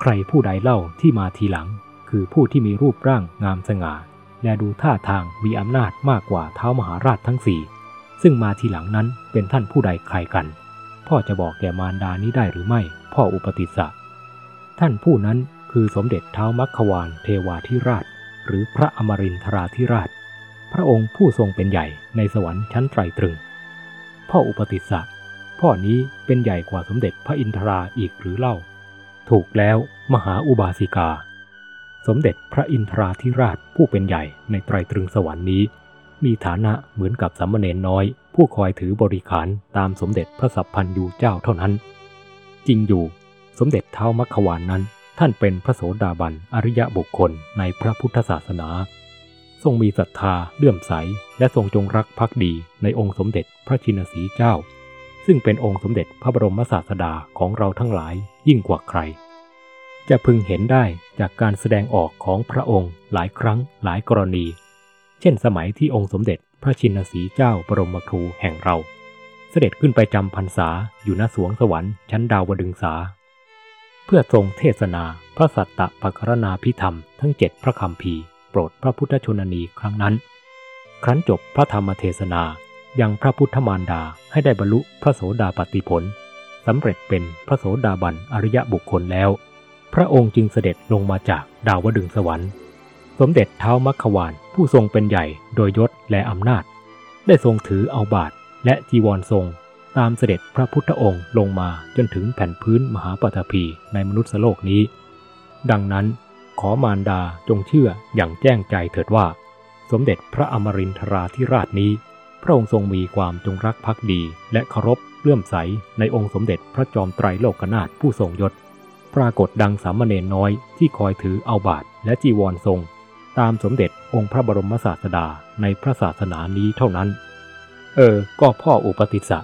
ใครผู้ใดเล่าที่มาทีหลัง คือผู้ที่มีรูปร่างงามสง่า และดูท่าทางมีอำนาจมากกว่าเท้ามหาราชทั้งสี่ซึ่งมาทีหลังนั้นเป็นท่านผู้ใดใครกัน พ่อจะบอกแก่มารดานี้ได้หรือไม่ พ่ออุปติสสะ ท่านผู้นั้นคือสมเด็จเท้ามัคควานเทวาธิราช หรือพระอมรินทราธิราช พระองค์ผู้ทรงเป็นใหญ่ในสวรรค์ชั้นไตรตรึง พ่ออุปติสสะพ่อนี้เป็นใหญ่กว่าสมเด็จพระอินทราอีกหรือเล่า ถูกแล้วมหาอุบาสิกา สมเด็จพระอินทราธิราชผู้เป็นใหญ่ในไตรตรึงสวรรค์นี้ มีฐานะเหมือนกับสามเณรน้อย ผู้คอยถือบริขารตามสมเด็จพระสัพพันยูเจ้าเท่านั้น จริงอยู่ สมเด็จเท้ามัคควานนั้น ท่านเป็นพระโสดาบันอริยบุคคลในพระพุทธศาสนา ทรงมีศรัทธาเลื่อมใส และทรงจงรักภักดีในองค์สมเด็จพระชินสีเจ้า ซึ่งเป็นองค์สมเด็จพระบรมศาสดาของเราทั้งหลายยิ่งกว่าใคร จะพึงเห็นได้จากการแสดงออกของพระองค์หลายครั้งหลายกรณี เช่นสมัยที่องค์สมเด็จพระชินสีเจ้าบรมครูแห่งเราเสด็จขึ้นไปจำพรรษาอยู่ณสวงสวรรค์ชั้นดาวดึงสา เพื่อทรงเทศนาพระสัตตะปกรณาพิธรรมทั้งเจ็ดพระคำพีโปรดพระพุทธชนนีครั้งนั้น ครั้นจบพระธรรมเทศนายังพระพุทธมารดาให้ได้บรรลุพระโสดาปติผลสำเร็จเป็นพระโสดาบันอริยบุคคลแล้ว พระองค์จึงเสด็จลงมาจากดาวดึงสวรรค์ สมเด็จเท้ามัคควานผู้ทรงเป็นใหญ่โดยยศและอำนาจ ได้ทรงถือเอาบาทและจีวรทรง ตามเสด็จพระพุทธองค์ลงมาจนถึงแผ่นพื้นมหาปฐพีในมนุษย์โลกนี้ ดังนั้นขอมารดาจงเชื่ออย่างแจ้งใจเถิดว่า สมเด็จพระอมรินทราธิราชนี้ พระองค์ทรงมีความจงรักภักดี และเคารพเลื่อมใสในองค์สมเด็จพระจอมไตรโลกนาถผู้ทรงยศ ปรากฏดังสามเณรน้อยที่คอยถือเอาบาทและจีวรทรง ตามสมเด็จองค์พระบรมศาสดาในพระศาสนานี้เท่านั้น เออ ก็พ่ออุปติสสะ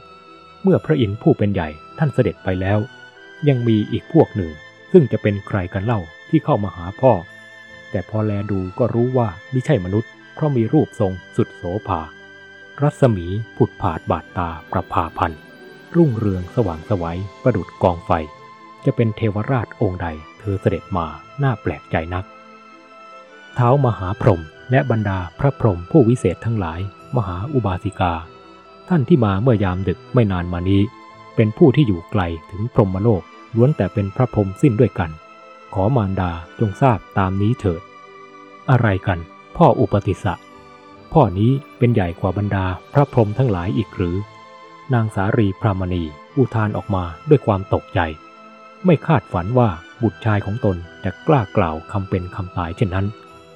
เมื่อพระอินทร์ผู้เป็นใหญ่ท่านเสด็จไปแล้ว ยังมีอีกพวกหนึ่ง ซึ่งจะเป็นใครกันเล่าที่เข้ามาหาพ่อ แต่พอแลดูก็รู้ว่าไม่ใช่มนุษย์ เพราะมีรูปทรงสุดโสภา รัศมีผุดผาดบาดตาประภาพันรุ่งเรืองสว่างสวัยประดุดกองไฟ จะเป็นเทวราชองค์ใดเธอเสด็จมาน่าแปลกใจนัก เท้ามหาพรหมและบรรดาพระพรหมผู้วิเศษทั้งหลาย มหาอุบาสิกา ท่านที่มาเมื่อยามดึกไม่นานมานี้ เป็นผู้ที่อยู่ไกลถึงพรหมโลกล้วนแต่เป็นพระพรหมสิ้นด้วยกัน ขอมารดาจงทราบตามนี้เถิด อะไรกัน พ่ออุปติสสะพ่อนี้เป็นใหญ่กว่าบรรดาพระพรหมทั้งหลายอีกหรือ นางสารีพรามณีอุทานออกมาด้วยความตกใจ ไม่คาดฝันว่าบุตรชายของตนจะกล้ากล่าวคำเป็นคำตายเช่นนั้น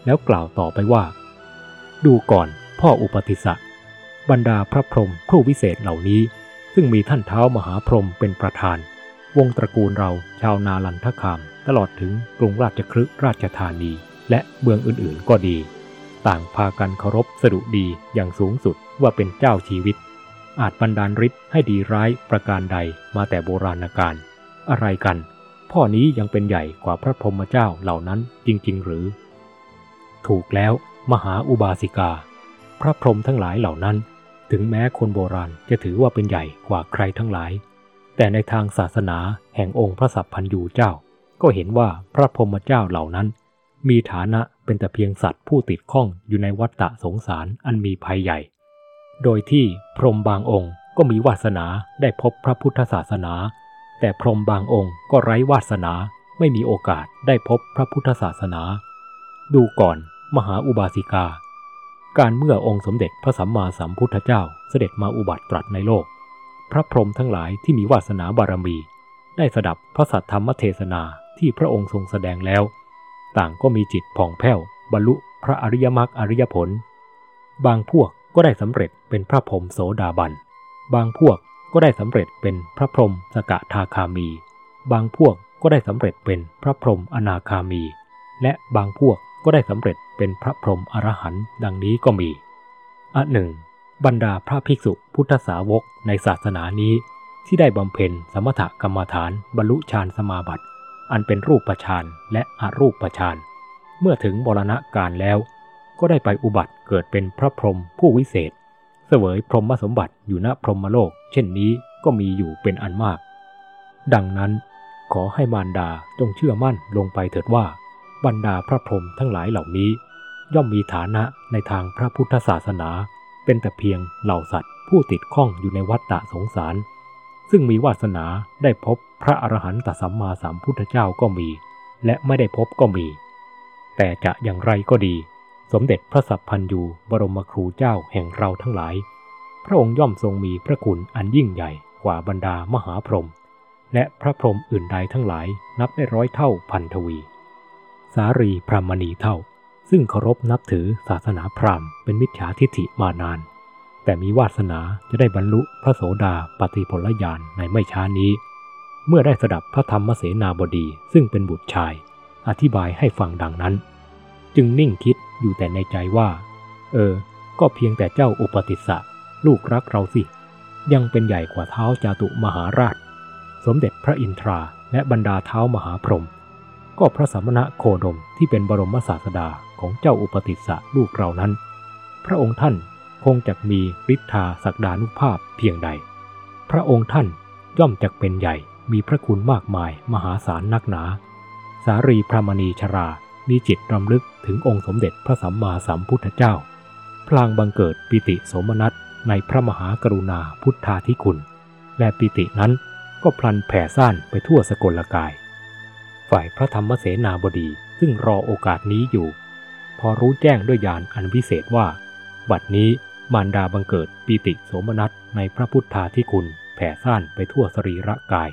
แล้วกล่าวต่อไปว่า ดูก่อนพ่ออุปติสสะ บรรดาพระพรหมผู้วิเศษเหล่านี้ ซึ่งมีท่านเท้ามหาพรหมเป็นประธาน วงตระกูลเราชาวนาลันทคาม ตลอดถึงกรุงราชครึราชธานี และเมืองอื่นๆก็ดี ต่างพากันเคารพสดุดีอย่างสูงสุดว่าเป็นเจ้าชีวิต อาจบันดาลฤทธิ์ให้ดีร้ายประการใดมาแต่โบราณกาลอะไรกัน พ่อนี้ยังเป็นใหญ่กว่าพระพรหมเจ้าเหล่านั้นจริง ๆ หรือ ถูกแล้วมหาอุบาสิกา พระพรหมทั้งหลายเหล่านั้น ถึงแม้คนโบราณจะถือว่าเป็นใหญ่กว่าใครทั้งหลาย แต่ในทางศาสนาแห่งองค์พระสัพพันยูเจ้า ก็เห็นว่าพระพรหมเจ้าเหล่านั้น มีฐานะเป็นแต่เพียงสัตว์ผู้ติดข้องอยู่ในวัฏฏะสงสารอันมีภัยใหญ่ โดยที่พรหมบางองค์ก็มีวาสนาได้พบพระพุทธศาสนา แต่พรหมบางองค์ก็ไร้วาสนาไม่มีโอกาสได้พบพระพุทธศาสนา ดูก่อนมหาอุบาสิกา การเมื่อองค์สมเด็จพระสัมมาสัมพุทธเจ้าเสด็จมาอุบัติตรัสในโลก พระพรหมทั้งหลายที่มีวาสนาบารมี ได้สดับพระสัทธรรมเทศนาที่พระองค์ทรงแสดงแล้ว ต่างก็มีจิตผ่องแผ้ว บรรลุพระอริยมรรคอริยผล บางพวกก็ได้สำเร็จเป็นพระพรหมโสดาบัน บางพวกก็ได้สำเร็จเป็นพระพรหมสกทาคามี บางพวกก็ได้สำเร็จเป็นพระพรหมอนาคามี และบางพวก ก็ได้สำเร็จเป็นพระพรหมอรหันต์ดังนี้ก็มีอันหนึ่ง บรรดาพระภิกษุพุทธสาวกในศาสนานี้ ที่ได้บำเพ็ญสมถกรรมฐานบรรลุฌานสมาบัติ อันเป็นรูปฌานและอรูปฌานเมื่อถึงบรณะการแล้ว ก็ได้ไปอุบัติเกิดเป็นพระพรหมผู้วิเศษ เสวยพรหมสมบัติอยู่ณพรหมโลก เช่นนี้ก็มีอยู่เป็นอันมาก ดังนั้นขอให้มารดาจงเชื่อมั่นลงไปเถิดว่า บรรดาพระพรหมทั้งหลายเหล่านี้ ย่อมมีฐานะในทางพระพุทธศาสนา เป็นแต่เพียงเหล่าสัตว์ ผู้ติดข้องอยู่ในวัฏฏะสงสาร ซึ่งมีวาสนาได้พบพระอรหันตสัมมาสัมพุทธเจ้าก็มี และไม่ได้พบก็มี แต่จะอย่างไรก็ดี สมเด็จพระสัพพันยูบรมครูเจ้าแห่งเราทั้งหลาย พระองค์ย่อมทรงมีพระคุณอันยิ่งใหญ่กว่าบรรดามหาพรหมและพระพรหมอื่นใดทั้งหลายนับได้ร้อยเท่าพันทวี สารีพรหมณีเท่า ซึ่งเคารพนับถือศาสนาพราหมณ์เป็นมิจฉาทิฐิมานาน แต่มีวาสนาจะได้บรรลุพระโสดาปฏิผลญาณในไม่ช้านี้ เมื่อได้สดับพระธรรมเสนาบดีซึ่งเป็นบุตรชาย อธิบายให้ฟังดังนั้น จึงนิ่งคิดอยู่แต่ในใจว่า เออ ก็เพียงแต่เจ้าอุปติสสะลูกรักเราสิ ยังเป็นใหญ่กว่าเท้าจาตุมหาราช สมเด็จพระอินทราและบรรดาเท้ามหาพรหม ก็พระสมณะโคดมที่เป็นบรมศาสดาของเจ้าอุปติสสะลูกเรานั้น พระองค์ท่านคงจะมีฤทธาศักดานุภาพเพียงใด พระองค์ท่านย่อมจักเป็นใหญ่มีพระคุณมากมายมหาศาลนักหนา สารีพระมณีชรา มีจิตรำลึกถึงองค์สมเด็จพระสัมมาสัมพุทธเจ้า พลางบังเกิดปิติสมนัสในพระมหากรุณาพุทธาธิคุณ และปิตินั้นก็พลันแผ่ซ่านไปทั่วสกลกาย ฝ่ายพระธรรมเสนาบดีซึ่งรอโอกาสนี้อยู่ พอรู้แจ้งด้วยญาณอันวิเศษว่า บัดนี้มารดาบังเกิดปีติโสมนัสในพระพุทธาธิคุณแผ่ซ่านไปทั่วสรีระกาย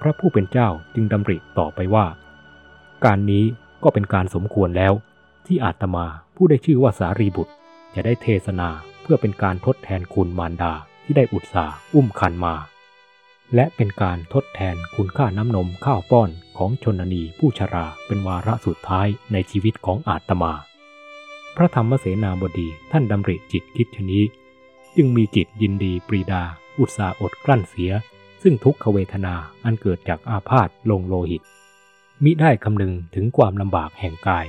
พระผู้เป็นเจ้าจึงดำริต่อไปว่า การนี้ก็เป็นการสมควรแล้ว ที่อาตมาผู้ได้ชื่อว่าสารีบุตร จะได้เทศนาเพื่อเป็นการทดแทนคุณมารดาที่ได้อุตส่าห์อุ้มคันมา และเป็นการทดแทนคุณค่าน้ำนมข้าวป้อน ของชนนีผู้ชราเป็นวาระสุดท้ายในชีวิตของอาตมา พระธรรมเสนาบดีท่านดำริจิตคิดชนี้ จึงมีจิตยินดีปรีดา อุตสาอดกลั้นเสีย ซึ่งทุกขเวทนาอันเกิดจากอาพาธลงโลหิต มิได้คำนึงถึงความลำบากแห่งกาย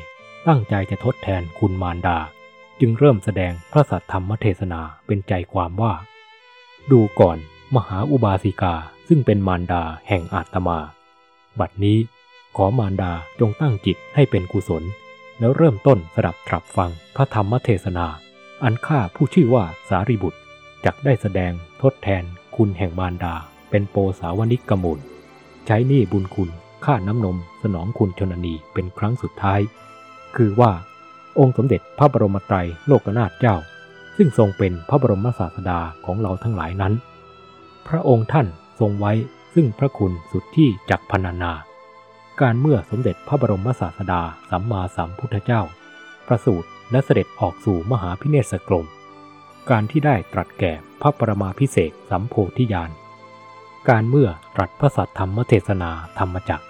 ตั้งใจจะทดแทนคุณมารดา จึงเริ่มแสดงพระสัทธรรมเทศนาเป็นใจความว่า ดูก่อนมหาอุบาสิกาซึ่งเป็นมารดาแห่งอาตมา บัดนี้ขอมารดาจงตั้งจิตให้เป็นกุศล แล้วเริ่มต้นสดับตรับฟังพระธรรมเทศนา อันข้าผู้ชื่อว่าสารีบุตรจักได้แสดงทดแทนคุณแห่งมารดา เป็นโปสาวนิกกมูล ใช้หนี้บุญคุณค่าน้ำนมสนองคุณชนนีเป็นครั้งสุดท้าย คือว่า องค์สมเด็จพระบรมไตรโลกนาถเจ้า ซึ่งทรงเป็นพระบรมศาสดาของเราทั้งหลายนั้น พระองค์ท่านทรงไว้ ซึ่งพระคุณสุดที่จักพรรณนา การเมื่อสมเด็จพระบรมศาสดาสัมมาสัมพุทธเจ้า ประสูติและเสด็จออกสู่มหาพิเนศกรม การที่ได้ตรัสแก่พระปรมาพิเศษสัมโพธิญาณ การเมื่อตรัสพระสัทธรรมเทศนาธรรมจัก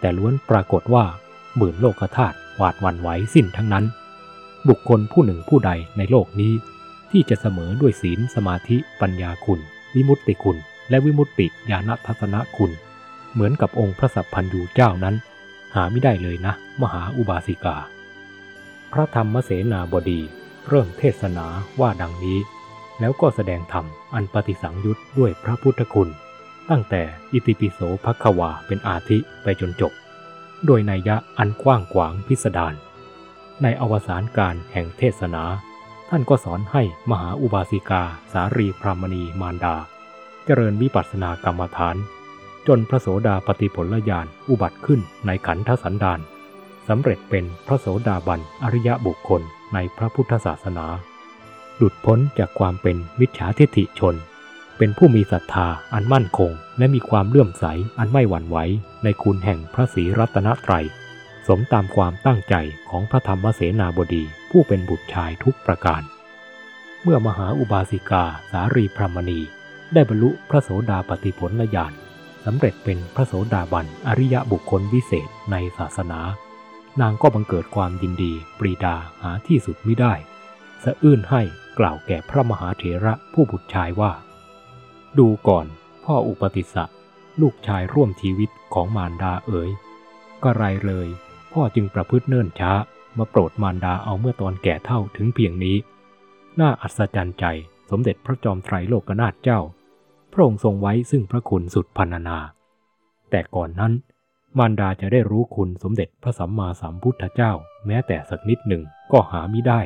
แต่ล้วนปรากฏว่าหมื่นโลกธาตุหวาดวันไหวสิ้นทั้งนั้น บุคคลผู้หนึ่งผู้ใดในโลกนี้ ที่จะเสมอด้วยศีลสมาธิปัญญาคุณ วิมุตติคุณ และวิมุตติญาณทัศนคุณ เหมือนกับองค์พระสัพพันยูเจ้านั้น หาไม่ได้เลยนะ มหาอุบาสิกา พระธรรมเสนาบดี เริ่มเทศนาว่าดังนี้ แล้วก็แสดงธรรมอันปฏิสังยุตด้วยพระพุทธคุณ ตั้งแต่อิติปิโสภควาเป็นอาทิไปจนจบ โดยนัยยะอันกว้างขวางพิสดารในอวสานการแห่งเทศนา ท่านก็สอนให้มหาอุบาสิกาสารีพรามณีมารดา เจริญวิปัสสนากรรมฐาน จนพระโสดาปฏิผลญาณอุบัติขึ้นในขันธสันดานสำเร็จเป็นพระโสดาบันอริยบุคคลในพระพุทธศาสนา หลุดพ้นจากความเป็นมิจฉาทิฏฐิชน เป็นผู้มีศรัทธาอันมั่นคง และมีความเลื่อมใสอันไม่หวั่นไหวในคุณแห่งพระศรีรัตนตรัย สมตามความตั้งใจของพระธรรมเสนาบดีผู้เป็นบุตรชายทุกประการ เมื่อมหาอุบาสิกาสารีพรหมณี ได้บรรลุพระโสดาปติผลญาณสำเร็จเป็นพระโสดาบันอริยบุคคลวิเศษในศาสนา นางก็บังเกิดความยินดีปรีดาหาที่สุดไม่ได้ สะอื้นให้กล่าวแก่พระมหาเถระผู้บุตรชายว่า ดูก่อนพ่ออุปติสสะลูกชายร่วมชีวิตของมารดาเอ๋ยก็ไรเลย พ่อจึงประพฤติเนิ่นช้า มาโปรดมารดาเอาเมื่อตอนแก่เท่าถึงเพียงนี้ น่าอัศจรรย์ใจสมเด็จพระจอมไตรโลกนาถเจ้า พระองค์ทรงไว้ซึ่งพระคุณสุดพันนา แต่ก่อนนั้น มารดาจะได้รู้คุณสมเด็จพระสัมมาสัมพุทธเจ้า แม้แต่สักนิดหนึ่งก็หาไม่ได้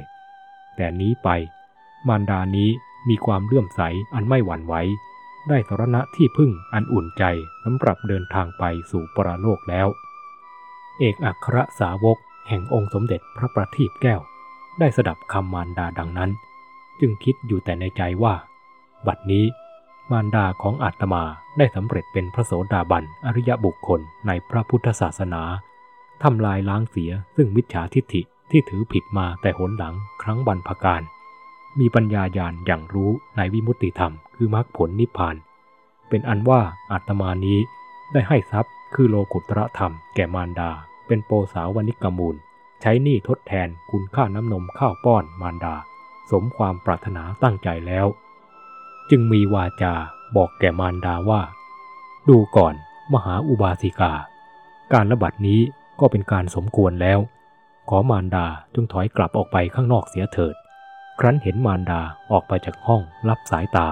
แต่นี้ไป มารดานี้มีความเลื่อมใสอันไม่หวั่นไหวได้สรณะที่พึ่งอันอุ่นใจสำหรับเดินทางไปสู่ปรโลกแล้ว เอกอัครสาวกแห่งองค์สมเด็จพระประทีปแก้ว ได้สดับคำมารดาดังนั้น จึงคิดอยู่แต่ในใจว่า บัดนี้ มารดาของอาตมาได้สำเร็จเป็นพระโสดาบันอริยบุคคลในพระพุทธศาสนาทำลายล้างเสียซึ่งมิจฉาทิฏฐิที่ถือผิดมาแต่หนหลังครั้งบรรพการ มีปัญญาญาณอย่างรู้ในวิมุตติธรรมคือมรรคผลนิพพาน เป็นอันว่าอาตมานี้ได้ให้ทรัพย์คือโลกุตระธรรมแก่มารดา เป็นโปสาวนิกมูล ใช้หนี้ทดแทนคุณค่าน้ำนมข้าวป้อนมารดา สมความปรารถนาตั้งใจแล้ว จึงมีวาจาบอกแก่มารดาว่า ดูก่อนมหาอุบาสิกา การระบัดนี้ก็เป็นการสมควรแล้ว ขอมารดาจงถอยกลับออกไปข้างนอกเสียเถิด ครั้นเห็นมารดาออกไปจากห้องรับสายตา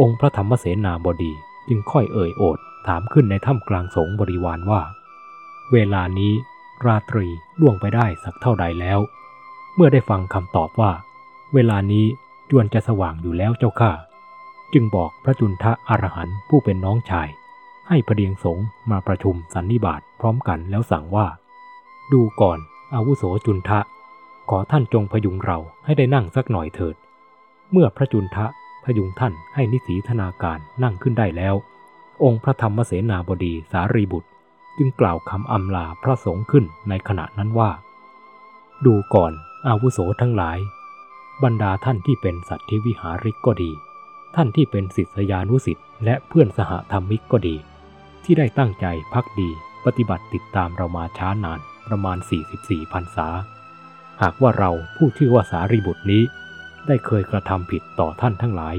องค์พระธรรมเสนาบดีจึงค่อยเอ่ยโอดถามขึ้นในถ้ำกลางสงบริวารว่า เวลานี้ราตรีล่วงไปได้สักเท่าใดแล้ว เมื่อได้ฟังคำตอบว่า เวลานี้จวนจะสว่างอยู่แล้วเจ้าข้า จึงบอกพระจุนทะอรหันต์ผู้เป็นน้องชาย ให้พระเดียงสงมาประชุมสันนิบาตพร้อมกันแล้วสั่งว่า ดูก่อนอาวุโสจุนทะ ขอท่านจงพยุงเราให้ได้นั่งสักหน่อยเถิด เมื่อพระจุนทะพยุงท่านให้นิสีธนาการนั่งขึ้นได้แล้ว องค์พระธรรมเสนาบดีสารีบุตร จึงกล่าวคำอำลาพระสงฆ์ขึ้นในขณะนั้นว่า ดูก่อนอาวุโสทั้งหลาย บรรดาท่านที่เป็นสัตว์ที่วิหาริกก็ดี ท่านที่เป็นศิษยานุสิษย์และเพื่อนสหธรรมิกก็ดี ที่ได้ตั้งใจพักดีปฏิบัติติดตามเรามาช้านานประมาณ 44พรรษา หากว่าเราผู้ชื่อว่าสารีบุตรนี้ ได้เคยกระทำผิดต่อท่านทั้งหลาย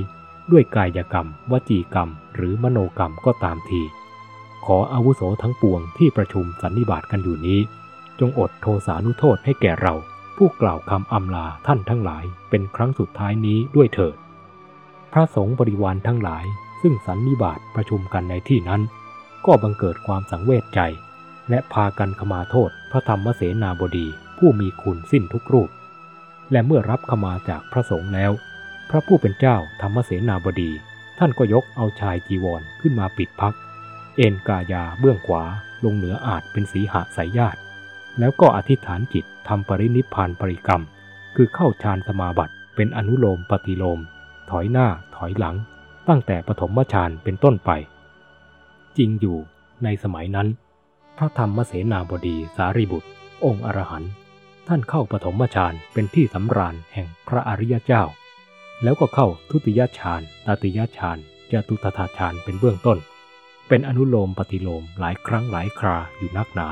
ด้วยกายกรรม วจีกรรม หรือมโนกรรมก็ตามที ขออาวุโสทั้งปวงที่ประชุมสันนิบาตกันอยู่นี้ จงอดโทสานุโทษให้แก่เรา ผู้กล่าวคำอำลาท่านทั้งหลายเป็นครั้งสุดท้ายนี้ด้วยเถิด พระสงฆ์บริวารทั้งหลาย ซึ่งสันนิบาตประชุมกันในที่นั้น ก็บังเกิดความสังเวชใจ และพากันขมาโทษพระธรรมเสนาบดีผู้มีคุณสิ้นทุกรูป และเมื่อรับขมาจากพระสงฆ์แล้ว พระผู้เป็นเจ้าธรรมเสนาบดี ท่านก็ยกเอาชายจีวรขึ้นมาปิดพัก เอ็นกายาเบื้องขวาลงเหนืออาจเป็นสีหะสายญาติ แล้วก็อธิษฐานจิตทำปรินิพพานปริกรรม คือเข้าฌานสมาบัติเป็นอนุโลมปฏิโลม ถอยหน้าถอยหลัง ตั้งแต่ปฐมฌานเป็นต้นไป จริงอยู่ในสมัยนั้น พระธรรมเสนาบดีสารีบุตร องค์อรหันต์ท่านเข้าปฐมฌานเป็นที่สำราญแห่งพระอริยเจ้า แล้วก็เข้าทุติยฌานตติยฌานจตุตถาฌานเป็นเบื้องต้น เป็นอนุโลมปฏิโลมหลายครั้งหลายคราอยู่นักหนา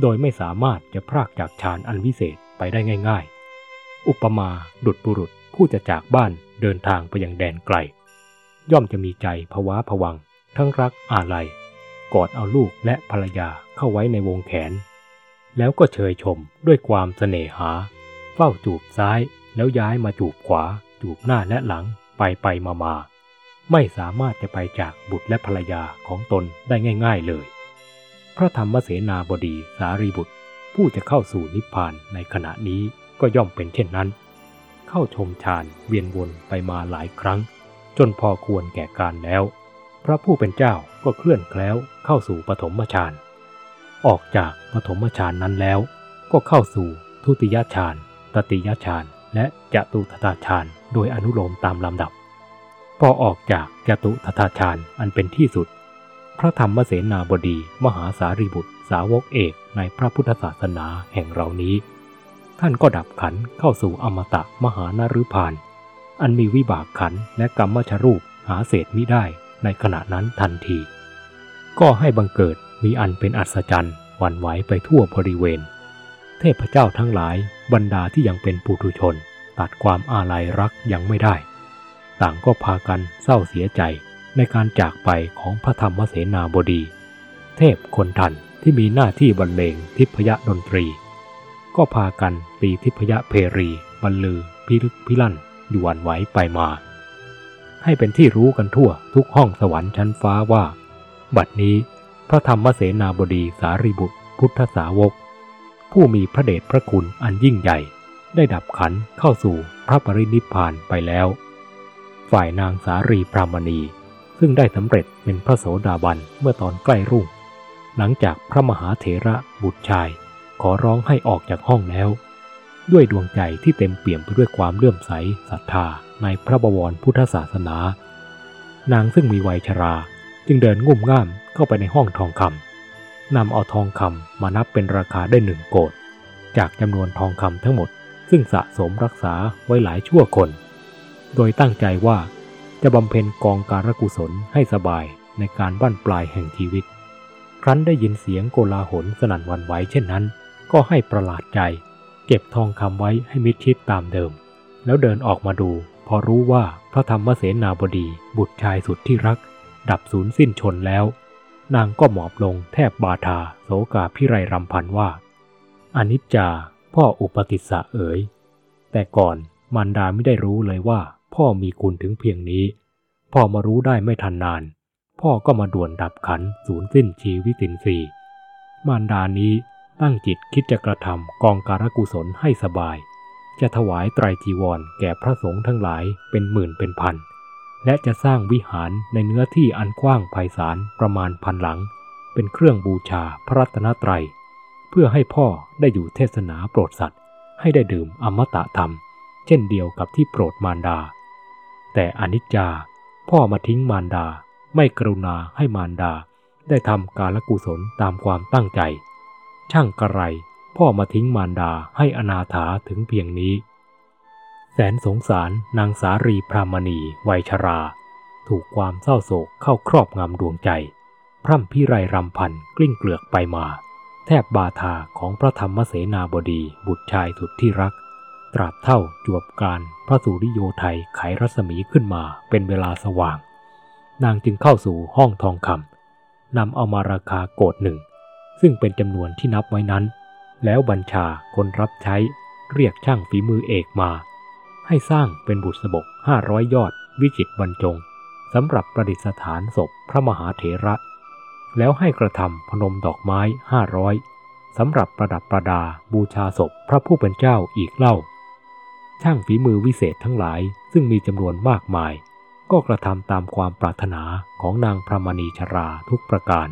โดยไม่สามารถจะพรากจากฌานอันวิเศษไปได้ง่าย ๆ อุปมาดุดบุรุษผู้จะจากบ้าน เดินทางไปยังแดนไกล ย่อมจะมีใจภาวะผวัง ทั้งรักอาลัยกอดเอาลูกและภรรยาเข้าไว้ในวงแขน แล้วก็เชยชมด้วยความเสน่หา เฝ้าจูบซ้ายแล้วย้ายมาจูบขวา จูบหน้าและหลังไปไปมามาไม่สามารถจะไปจากบุตรและภรรยาของตนได้ง่าย ๆเลย พระธรรมเสนาบดีสารีบุตร ผู้จะเข้าสู่นิพพานในขณะนี้ก็ย่อมเป็นเช่นนั้น เข้าชมฌานเวียนวนไปมาหลายครั้ง จนพอควรแก่การแล้ว พระผู้เป็นเจ้าก็เคลื่อนแคล้วเข้าสู่ปฐมฌานออกจากปฐมฌานนั้นแล้ว ก็เข้าสู่ทุติยฌานตติยฌานและจตุทตาฌานโดยอนุโลมตามลำดับ พอออกจากจตุทตาฌานอันเป็นที่สุด พระธรรมเสนาบดีมหาสารีบุตรสาวกเอกในพระพุทธศาสนาแห่งเรานี้ ท่านก็ดับขันเข้าสู่อมตะมหานฤพาน อันมีวิบากขันและกรรมชรูปหาเศษมิได้ในขณะนั้นทันที ก็ให้บังเกิดมีอันเป็นอัศจรรย์วันไหวไปทั่วบริเวณ เทพเจ้าทั้งหลายบรรดาที่ยังเป็นปุถุชน ตัดความอาลัยรักยังไม่ได้ ต่างก็พากันเศร้าเสียใจในการจากไปของพระธรรมเสนาบดี เทพคนทันที่มีหน้าที่บรรเลงทิพยดนตรี ก็พากันตีทิพยเพรีบรรลือ พิลึกพิลั่นอยู่วันไหวไปมา ให้เป็นที่รู้กันทั่วทุกห้องสวรรค์ชั้นฟ้าว่า บัดนี้พระธรรมเสนาบดีสารีบุตร พุทธสาวก ผู้มีพระเดชพระคุณอันยิ่งใหญ่ ได้ดับขันเข้าสู่พระปรินิพพานไปแล้ว ฝ่ายนางสารีพรามณี ซึ่งได้สำเร็จเป็นพระโสดาบันเมื่อตอนใกล้รุ่ง หลังจากพระมหาเถระบุตรชาย ขอร้องให้ออกจากห้องแล้ว ด้วยดวงใจที่เต็มเปี่ยมไปด้วยความเลื่อมใสศรัทธาในพระบวรพุทธศาสนา นางซึ่งมีวัยชราจึงเดินงุ่มง่ามเข้าไปในห้องทองคำนำเอาทองคำมานับเป็นราคาได้หนึ่งโกดจากจำนวนทองคำทั้งหมด ซึ่งสะสมรักษาไว้หลายชั่วคน โดยตั้งใจว่าจะบำเพ็ญกองการกุศลให้สบายในการบั้นปลายแห่งชีวิต ครั้นได้ยินเสียงโกลาหลสนั่นวันไหวเช่นนั้น ก็ให้ประหลาดใจ เก็บทองคำไว้ให้มิดชิดตามเดิม แล้วเดินออกมาดู พอรู้ว่าพระธรรมเสนาบดีบุตรชายสุดที่รัก ดับสูญสิ้นชนแล้ว นางก็หมอบลงแทบบาทาโสกาพิไรรำพันว่า อนิจจา พ่ออุปติสสะเอ๋ย แต่ก่อนมารดาไม่ได้รู้เลยว่า พ่อมีคุณถึงเพียงนี้ พ่อมารู้ได้ไม่ทันนาน พ่อก็มาด่วนดับขันสูญสิ้นชีวิตินทรีย์มารดานี้ ตั้งจิตคิดจะกระทำกองการกุศลให้สบาย จะถวายไตรจีวรแก่พระสงฆ์ทั้งหลายเป็นหมื่นเป็นพัน และจะสร้างวิหารในเนื้อที่อันกว้างไพศาลประมาณพันหลัง เป็นเครื่องบูชาพระรัตนตรัย เพื่อให้พ่อได้อยู่เทศนาโปรดสัตว์ ให้ได้ดื่มอมตะธรรม เช่นเดียวกับที่โปรดมารดา แต่อนิจจา พ่อมาทิ้งมารดา ไม่กรุณาให้มารดา ได้ทำการละกุศลตามความตั้งใจ ช่างกระไร พ่อมาทิ้งมารดาให้อนาถาถึงเพียงนี้ แสนสงสารนางสารีพรามณีวัยชรา ถูกความเศร้าโศกเข้าครอบงำดวงใจ พร่ำพิไรรำพันกลิ้งเกลือกไปมา แทบบาทาของพระธรรมเสนาบดีบุตรชายสุดที่รัก ตราบเท่าจวบการพระสุริโยไทยไขรัศมีขึ้นมาเป็นเวลาสว่าง นางจึงเข้าสู่ห้องทองคำนำเอามาราคาโกดหนึ่ง ซึ่งเป็นจำนวนที่นับไว้นั้น แล้วบัญชาคนรับใช้เรียกช่างฝีมือเอกมา ให้สร้างเป็นบุษบกห้าร้อยอดวิจิตรบรรจงสำหรับประดิษฐานศพพระมหาเถระ แล้วให้กระทำพนมดอกไม้ห้าร้อยสำหรับประดับประดาบูชาศพพระผู้เป็นเจ้าอีกเล่า ช่างฝีมือวิเศษทั้งหลายซึ่งมีจำนวนมากมาย ก็กระทำตามความปรารถนาของนางพระมณีชราทุกประการ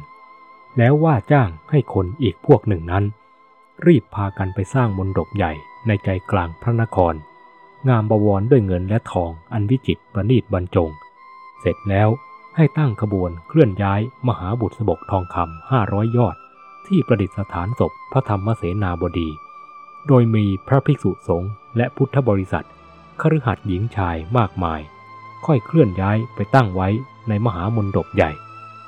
แล้วว่าจ้างให้คนอีกพวกหนึ่งนั้น รีบพากันไปสร้างมนดบใหญ่ในใจกลางพระนคร งามบวรด้วยเงินและทองอันวิจิตรประณีตบรรจง เสร็จแล้วให้ตั้งขบวนเคลื่อนย้ายมหาบุตรสบกทองคำห้าร้อยยอด ที่ประดิษฐานศพพระธรรมเสนาบดี โดยมีพระภิกษุสงฆ์และพุทธบริษัทคฤหัสถ์หญิงชายมากมาย ค่อยเคลื่อนย้ายไปตั้งไว้ในมหามนดบใหญ่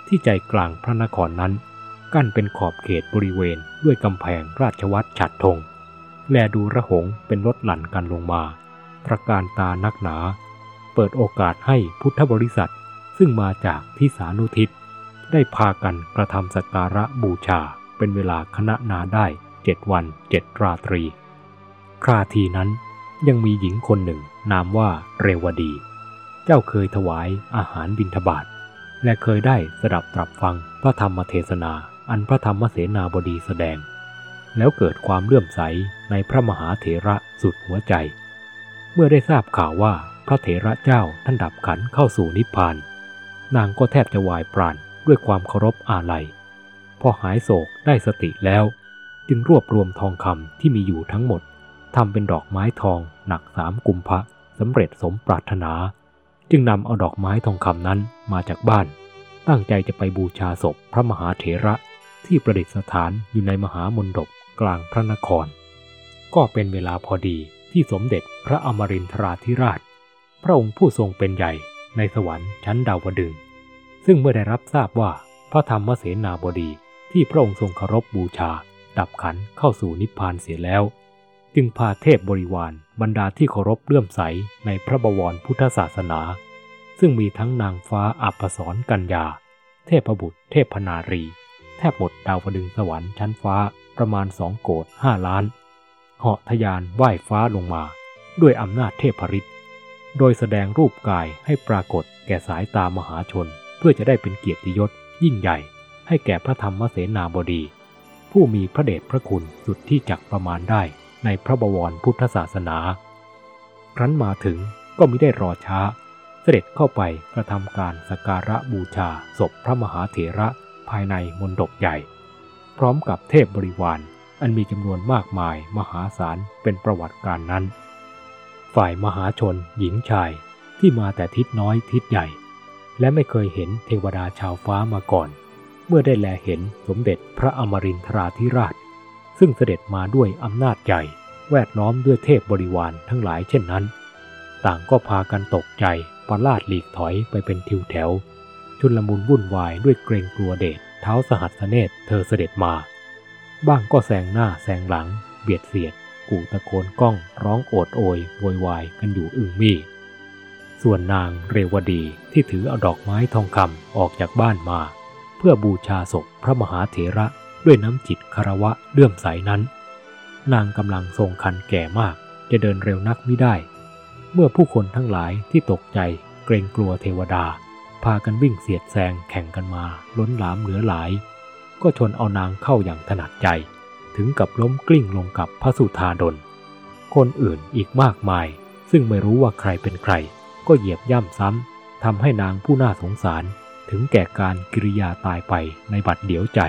ที่ใจกลางพระนครนั้น กั้นเป็นขอบเขตบริเวณด้วยกำแพงราชวัตรฉัดธงแลดูระหงเป็นรถหลั่นกันลงมาตระการตานักหนา เปิดโอกาสให้พุทธบริษัทซึ่งมาจากที่สานุทิศ ได้พากันกระทำสักการะบูชาเป็นเวลาคณะนาได้เจ็ดวันเจ็ดราตรี คราทีนั้นยังมีหญิงคนหนึ่งนามว่าเรวดี เจ้าเคยถวายอาหารบิณฑบาตและเคยได้สดับตรับฟังพระธรรมเทศนา อันพระธรรมเสนาบดีแสดง แล้วเกิดความเลื่อมใสในพระมหาเถระสุดหัวใจ เมื่อได้ทราบข่าวว่าพระเถระเจ้าท่านดับขันเข้าสู่นิพพาน นางก็แทบจะวายปราณด้วยความเคารพอาลัย พอหายโศกได้สติแล้ว จึงรวบรวมทองคำที่มีอยู่ทั้งหมดทำเป็นดอกไม้ทองหนักสามกุมภะสำเร็จสมปรารถนา จึงนำเอาดอกไม้ทองคำนั้นมาจากบ้าน ตั้งใจจะไปบูชาศพพระมหาเถระ ที่ประดิษฐานอยู่ในมหามนดบกลางพระนคร ก็เป็นเวลาพอดีที่สมเด็จพระอมรินทราธิราช พระองค์ผู้ทรงเป็นใหญ่ในสวรรค์ชั้นดาวดึงซึ่งเมื่อได้รับทราบว่าพระธรรมเสนาบดีที่พระองค์ทรงเคารพบูชา ดับขันเข้าสู่นิพพานเสียแล้ว จึงพาเทพบริวารบรรดาที่เคารพเลื่อมใสในพระบวรพุทธศาสนา ซึ่งมีทั้งนางฟ้าอัปสรกัญญา เทพบุตรเทพนารี แทบหมดดาวดึงสวรรค์ชั้นฟ้าประมาณสองโกดห้าล้าน เหาะทยานไหว้ฟ้าลงมา ด้วยอำนาจเทพฤทธิ์โดยแสดงรูปกายให้ปรากฏแก่สายตามหาชน เพื่อจะได้เป็นเกียรติยศยิ่งใหญ่ ให้แก่พระธรรมเสนาบดี ผู้มีพระเดชพระคุณสุดที่จักประมาณได้ในพระบวรพุทธศาสนา ครั้นมาถึงก็มิได้รอช้า เสด็จเข้าไปกระทำการสการะบูชาศพพระมหาเถระ ภายในมณฑปใหญ่ พร้อมกับเทพบริวารอันมีจำนวนมากมายมหาศาลเป็นประวัติการนั้น ฝ่ายมหาชนหญิงชายที่มาแต่ทิศน้อยทิศใหญ่ และไม่เคยเห็นเทวดาชาวฟ้ามาก่อน เมื่อได้แลเห็นสมเด็จพระอมรินทราธิราช ซึ่งเสด็จมาด้วยอำนาจใหญ่ แวดล้อมด้วยเทพบริวารทั้งหลายเช่นนั้น ต่างก็พากันตกใจประลาดหลีกถอยไปเป็นทิวแถว ชุนลมุนวุ่นวายด้วยเกรงกลัวเดชเท้าสหัสเนตเธอเสด็จมา บ้างก็แซงหน้าแซงหลัง เบียดเสียด กูตะโกนก้อง ร้องโอดโอยโวยวายกันอยู่อึงมี่ ส่วนนางเรวดีที่ถือเอาดอกไม้ทองคำออกจากบ้านมา เพื่อบูชาศพพระมหาเถระด้วยน้ำจิตคารวะเลื่อมใสนั้น นางกำลังทรงคันแก่มากจะเดินเร็วนักไม่ได้ เมื่อผู้คนทั้งหลายที่ตกใจเกรงกลัวเทวดา พากันวิ่งเสียดแซงแข่งกันมาล้นหลามเหลือหลาย ก็ชนเอานางเข้าอย่างถนัดใจ ถึงกับล้มกลิ้งลงกับพระสุธาดล คนอื่นอีกมากมาย ซึ่งไม่รู้ว่าใครเป็นใคร ก็เหยียบย่ำซ้ำทำให้นางผู้น่าสงสารถึงแก่การกิริยาตายไปในบัดเดียวใจ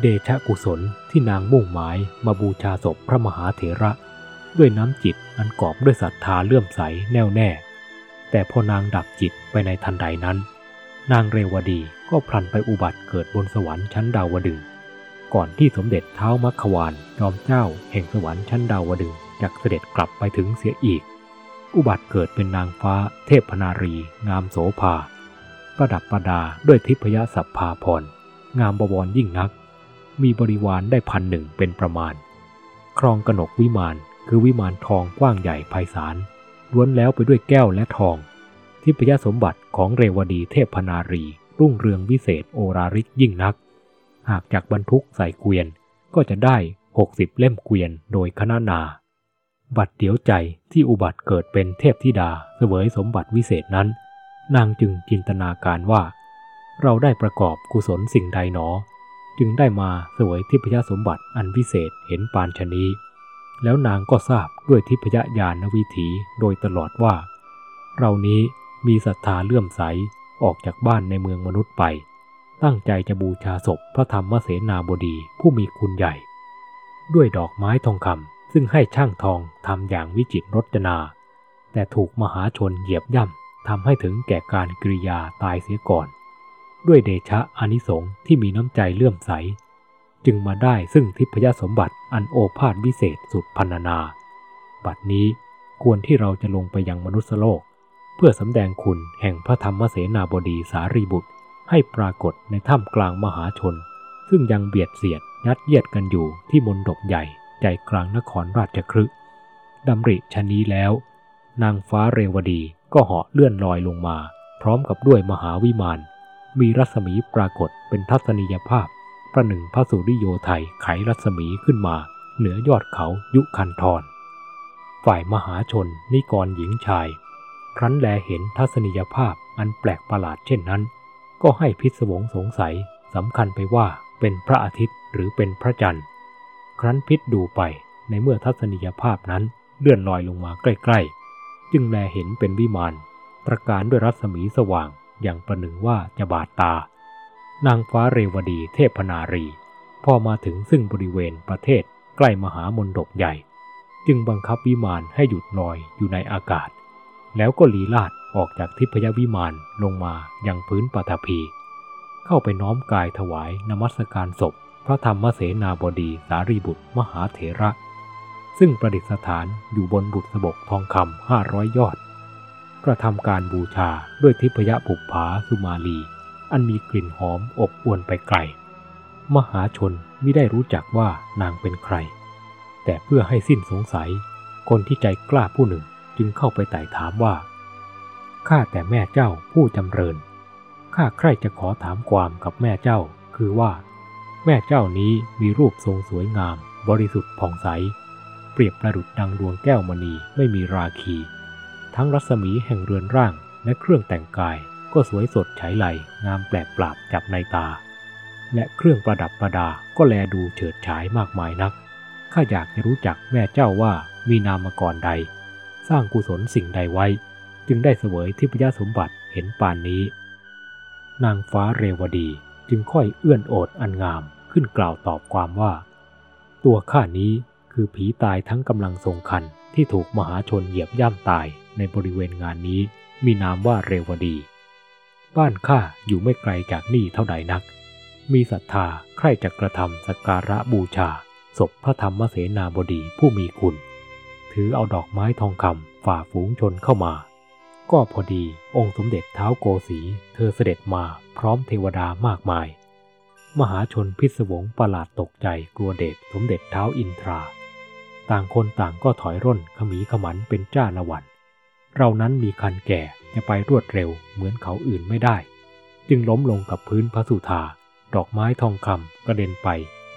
เดชะกุศลที่นางมุ่งหมายมาบูชาศพพระมหาเถระ ด้วยน้ำจิตอันกอบด้วยศรัทธาเลื่อมใสแน่วแน่ แต่พอนางดับจิตไปในทันใดนั้น นางเรวดีก็พลันไปอุบัติเกิดบนสวรรค์ชั้นดาวดึง ก่อนที่สมเด็จเท้ามัคควานจอมเจ้าแห่งสวรรค์ชั้นดาวดึงจะเสด็จกลับไปถึงเสียอีก อุบัติเกิดเป็นนางฟ้าเทพนารี งามโสภา ประดับประดาด้วยทิพยสัพพาพรงามบวรยิ่งนัก มีบริวารได้พันหนึ่งเป็นประมาณ ครองกนกวิมานคือวิมานทองกว้างใหญ่ไพศาล ล้วนแล้วไปด้วยแก้วและทอง ทิพยสมบัติของเรวดีเทพพนารี รุ่งเรืองวิเศษโอราริกยิ่งนัก หากจากบรรทุกใส่เกวียนก็จะได้หกสิบเล่มเกวียนโดยคณะนา บัดเดียวใจที่อุบัติเกิดเป็นเทพธิดาเสวยสมบัติวิเศษนั้น นางจึงจินตนาการว่า เราได้ประกอบกุศลสิ่งใดหนอ จึงได้มาสวยทิพยสมบัติอันพิเศษเห็นปานชนี แล้วนางก็ทราบด้วยทิพยญาณวิถีโดยตลอดว่า เรานี้มีศรัทธาเลื่อมใสออกจากบ้านในเมืองมนุษย์ไป ตั้งใจจะบูชาศพพระธรรมเสนาบดีผู้มีคุณใหญ่ ด้วยดอกไม้ทองคำซึ่งให้ช่างทองทำอย่างวิจิตรรจนา แต่ถูกมหาชนเหยียบย่ำทำให้ถึงแก่การกริยาตายเสียก่อน ด้วยเดชะอนิสงส์ที่มีน้ำใจเลื่อมใส จึงมาได้ซึ่งทิพยสมบัติอันโอภาษวิเศษสุดพันนา บัดนี้ควรที่เราจะลงไปยังมนุษยโลก เพื่อสำแดงคุณแห่งพระธรรมเสนาบดีสารีบุตร ให้ปรากฏในถ้ำกลางมหาชน ซึ่งยังเบียดเสียดยัดเยียดกันอยู่ที่มณฑปใหญ่ใจกลางนครราชครึดำริชนี้แล้ว นางฟ้าเรวดีก็เหาะเลื่อนลอยลงมา พร้อมกับด้วยมหาวิมาน มีรัศมีปรากฏเป็นทัศนียภาพ ประหนึ่งพระสุริโยไทยไขรัศมีขึ้นมา เหนือยอดเขายุคันทรฝ่ายมหาชนนิกรหญิงชาย ครั้นแลเห็นทัศนียภาพอันแปลกประหลาดเช่นนั้น ก็ให้พิศวงสงสัยสำคัญไปว่าเป็นพระอาทิตย์หรือเป็นพระจันทร์ ครั้นพิษดูไปในเมื่อทัศนียภาพนั้นเลื่อนลอยลงมาใกล้ ๆ จึงแลเห็นเป็นวิมานประการด้วยรัศมีสว่างอย่างประหนึ่งว่าจะบาดตา นางฟ้าเรวดีเทพนารี พอมาถึงซึ่งบริเวณประเทศใกล้มหามนดกใหญ่ จึงบังคับวิมานให้หยุดลอยอยู่ในอากาศ แล้วก็ลีลาดออกจากทิพยวิมานลงมายังพื้นปฐพี เข้าไปน้อมกายถวายนมัสการศพ พระธรรมเสนาบดีสารีบุตรมหาเถระ ซึ่งประดิษฐานอยู่บนบุษบกทองคำห้าร้อยยอด กระทำการบูชาด้วยทิพยบุภาสุมาลี อันมีกลิ่นหอมอบอวนไปไกล มหาชนไม่ได้รู้จักว่านางเป็นใคร แต่เพื่อให้สิ้นสงสัย คนที่ใจกล้าผู้หนึ่งจึงเข้าไปไต่ถามว่าข้าแต่แม่เจ้าผู้จำเริญข้าใคร่จะขอถามความกับแม่เจ้า คือว่า แม่เจ้านี้มีรูปทรงสวยงาม บริสุทธิ์ผ่องใส เปรียบประดุดดังดวงแก้วมณีไม่มีราคี ทั้งรัศมีแห่งเรือนร่างและเครื่องแต่งกาย ก็สวยสดฉายไหลงามแปลกปราบจับในตา และเครื่องประดับประดาก็แลดูเฉิดฉายมากมายนักข้าอยากจะรู้จักแม่เจ้าว่ามีนามกรใด สร้างกุศลสิ่งใดไว้ จึงได้เสวยทิพยสมบัติเห็นปานนี้ นางฟ้าเรวดีจึงค่อยเอื้อนโอดอันงามขึ้นกล่าวตอบความว่า ตัวข้านี้คือผีตายทั้งกำลังทรงคันที่ถูกมหาชนเหยียบย่ำตายในบริเวณงานนี้มีนามว่าเรวดี บ้านข้าอยู่ไม่ไกลจากนี่เท่าใดนัก มีศรัทธาใคร่จะกระทำสักการะบูชา ศพพระธรรมเสนาบดีผู้มีคุณ ถือเอาดอกไม้ทองคำฝ่าฝูงชนเข้ามา ก็พอดีองค์สมเด็จเท้าโกสีเธอเสด็จมาพร้อมเทวดามากมาย มหาชนพิศวงประหลาดตกใจกลัวเดชสมเด็จเท้าอินทรา ต่างคนต่างก็ถอยร่นขมีขมันเป็นจ้าละวัน เรานั้นมีคันแก่จะไปรวดเร็วเหมือนเขาอื่นไม่ได้ จึงล้มลงกับพื้นพระสุธา ดอกไม้ทองคำกระเด็นไป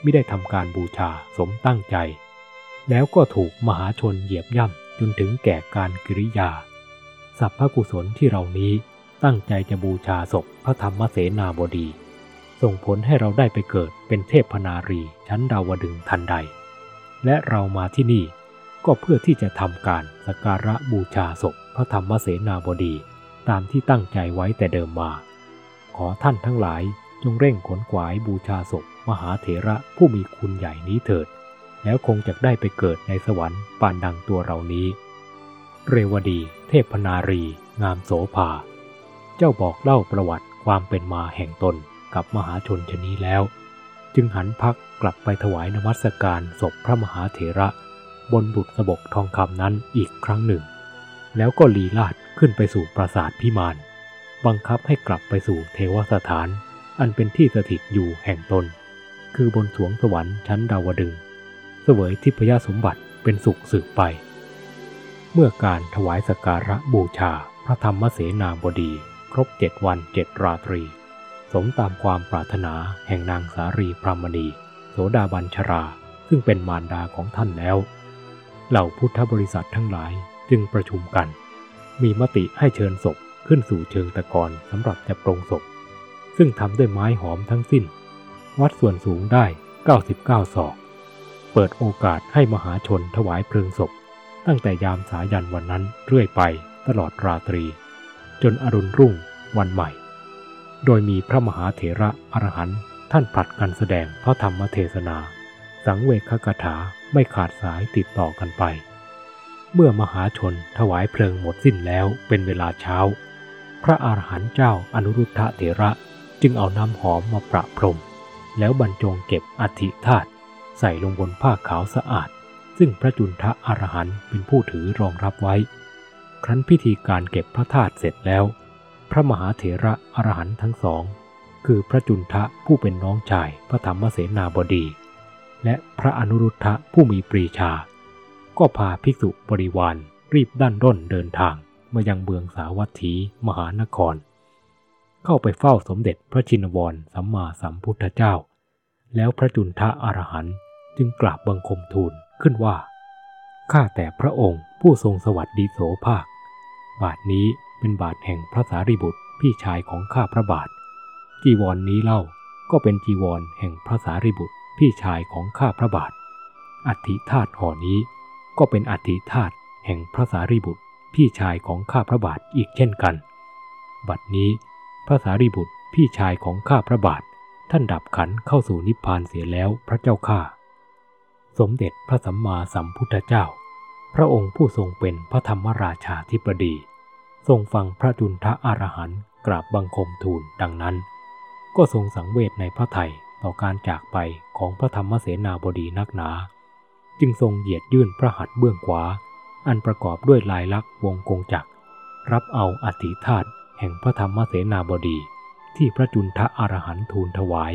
ไม่ได้ทำการบูชาสมตั้งใจ แล้วก็ถูกมหาชนเหยียบย่ำจนถึงแก่การกิริยา สัพพกุศลที่เรานี้ตั้งใจจะบูชาศพพระธรรมเสนาบดี ส่งผลให้เราได้ไปเกิดเป็นเทพนารีชั้นดาวดึงทันใด และเรามาที่นี่ก็เพื่อที่จะทำการสักการะบูชาศพ พระธรรมเสนาบดีตามที่ตั้งใจไว้แต่เดิมมา ขอท่านทั้งหลายจงเร่งขนขวายบูชาศพมหาเถระผู้มีคุณใหญ่นี้เถิด แล้วคงจะได้ไปเกิดในสวรรค์ปานดังตัวเรานี้ เรวดี เทพนารี งามโสภา เจ้าบอกเล่าประวัติความเป็นมาแห่งตนกับมหาชนชนี้แล้ว จึงหันพักกลับไปถวายนมัสการศพพระมหาเถระ บนบุตรสบกทองคำนั้นอีกครั้งหนึ่ง แล้วก็ลีลาดขึ้นไปสู่ปราสาทพิมานบังคับให้กลับไปสู่เทวสถาน อันเป็นที่สถิตอยู่แห่งตน คือบนสวงสวรรค์ชั้นดาวดึง เสวยทิพยสมบัติเป็นสุขสืบไป เมื่อการถวายสการะบูชาพระธรรมเสนาบดี ครบเจ็ดวันเจ็ดราตรี สมตามความปรารถนาแห่งนางสารีพรามณี โสดาบัญชรา ซึ่งเป็นมารดาของท่านแล้ว เหล่าพุทธบริษัททั้งหลาย จึงประชุมกัน มีมติให้เชิญศพขึ้นสู่เชิงตะกอนสำหรับจะปรงศพ ซึ่งทำด้วยไม้หอมทั้งสิ้น วัดส่วนสูงได้ 99 ศอก เปิดโอกาสให้มหาชนถวายเพลิงศพ ตั้งแต่ยามสายันวันนั้นเรื่อยไปตลอดราตรี จนอรุณรุ่งวันใหม่ โดยมีพระมหาเถระอรหันต์ท่านผลัดกันแสดงพระธรรมเทศนา สังเวคกถาไม่ขาดสายติดต่อกันไป เมื่อมหาชนถวายเพลิงหมดสิ้นแล้วเป็นเวลาเช้า พระอรหันต์เจ้าอนุรุทธะเถระจึงเอาน้ำหอมมาประพรม แล้วบรรจงเก็บอัฐิธาตุใส่ลงบนผ้าขาวสะอาด ซึ่งพระจุนทะอรหันต์เป็นผู้ถือรองรับไว้ ครั้นพิธีการเก็บพระธาตุเสร็จแล้ว พระมหาเถระอรหันต์ทั้งสอง คือพระจุนทะผู้เป็นน้องชายพระธรรมเสนาบดี และพระอนุรุทธะผู้มีปรีชา ก็พาภิกษุบริวารรีบด้านร่นเดินทางมายังเมืองสาวัตถีมหานคร เข้าไปเฝ้าสมเด็จพระชินวรสัมมาสัมพุทธเจ้า แล้วพระจุนทะอรหันต์จึงกราบบังคมทูลขึ้นว่า ข้าแต่พระองค์ผู้ทรงสวัสดีโสภาค บาทนี้เป็นบาทแห่งพระสารีบุตรพี่ชายของข้าพระบาท จีวรนนี้เล่าก็เป็นจีวรแห่งพระสารีบุตรพี่ชายของข้าพระบาท อัฐิธาตุห่อนี้ ก็เป็นอัฐิธาตุแห่งพระสารีบุตรพี่ชายของข้าพระบาทอีกเช่นกัน บัดนี้พระสารีบุตรพี่ชายของข้าพระบาทท่านดับขันเข้าสู่นิพพานเสียแล้วพระเจ้าข้าสมเด็จพระสัมมาสัมพุทธเจ้า พระองค์ผู้ทรงเป็นพระธรรมราชาธิปดี ทรงฟังพระจุนทะอรหันต์กราบบังคมทูลดังนั้น ก็ทรงสังเวชในพระไทยต่อการจากไปของพระธรรมเสนาบดีนักหนา จึงทรงเหยียดยื่นพระหัตถ์เบื้องขวา อันประกอบด้วยลายลักษณ์วงกงจักร รับเอาอธิธาตุแห่งพระธรรมเสนาบดี ที่พระจุนทะอรหันทูลถวาย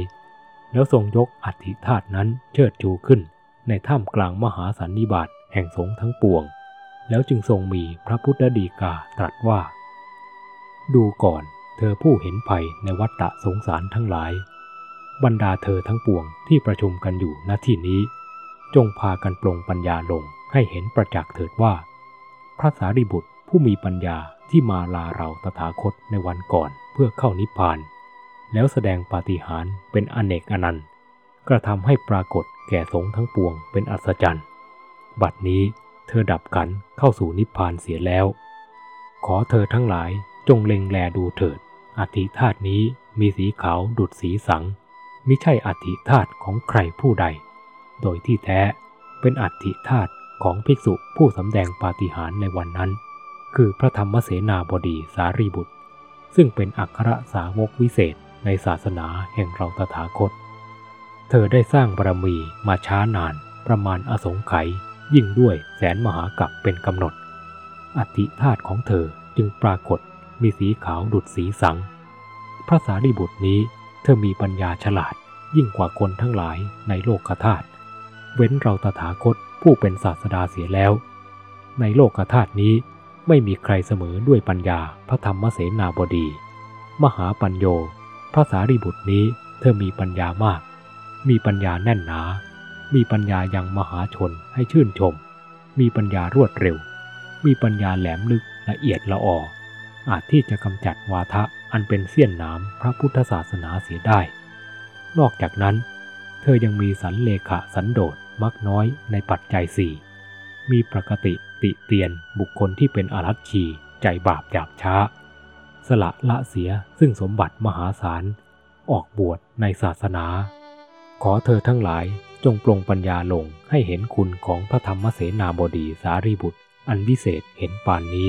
แล้วทรงยกอธิธาตุนั้นเชิดชูขึ้น ในถ้ำกลางมหาสันนิบาตแห่งสงฆ์ทั้งปวง แล้วจึงทรงมีพระพุทธดีกาตรัสว่า ดูก่อนเธอผู้เห็นภัยในวัฏฏะสงสารทั้งหลาย บรรดาเธอทั้งปวงที่ประชุมกันอยู่ณที่นี้ จงพากันปลงปัญญาลงให้เห็นประจักษ์เถิดว่า พระสารีบุตรผู้มีปัญญาที่มาลาเราตถาคตในวันก่อนเพื่อเข้านิพพาน แล้วแสดงปาฏิหาริย์เป็นอเนกอนันต์ กระทำให้ปรากฏแก่สงฆ์ทั้งปวงเป็นอัศจรรย์ บัดนี้เธอดับกันเข้าสู่นิพพานเสียแล้ว ขอเธอทั้งหลายจงเล็งแลดูเถิดอธิธาตุนี้มีสีขาวดุดสีสังมิใช่อธิธาตุของใครผู้ใด โดยที่แท้เป็นอธิธาตุของภิกษุผู้สำแดงปาฏิหาริย์ในวันนั้น คือพระธรรมเสนาบดีสารีบุตร ซึ่งเป็นอัครสาวกวิเศษในศาสนาแห่งเราตถาคต เธอได้สร้างบารมีมาช้านานประมาณอสงไขยยิ่งด้วยแสนมหากัปเป็นกำหนดอธิธาตุของเธอจึงปรากฏมีสีขาวดุดสีสัง พระสารีบุตรนี้เธอมีปัญญาฉลาดยิ่งกว่าคนทั้งหลายในโลกธาตุ เว้นเราตถาคตผู้เป็นศาสดาเสียแล้ว ในโลกธาตุนี้ไม่มีใครเสมอด้วยปัญญาพระธรรมเสนาบดี มหาปัญโย พระสารีบุตรนี้เธอมีปัญญามาก มีปัญญาแน่นหนา มีปัญญายังมหาชนให้ชื่นชม มีปัญญารวดเร็ว มีปัญญาแหลมลึกละเอียดละอออาจที่จะกำจัดวาทะอันเป็นเสี้ยนน้ำพระพุทธศาสนาเสียได้ นอกจากนั้น เธอยังมีสันเลขะสันโดษมักน้อยในปัจจัยสี่มีปกติติเตียนบุคคลที่เป็นอารัชชีใจบาปหยาบช้า สละละเสียซึ่งสมบัติมหาศาล ออกบวชในศาสนา ขอเธอทั้งหลายจงปรงปัญญาลงให้เห็นคุณของพระธรรมเสนาบดีสารีบุตร อันวิเศษเห็นปานนี้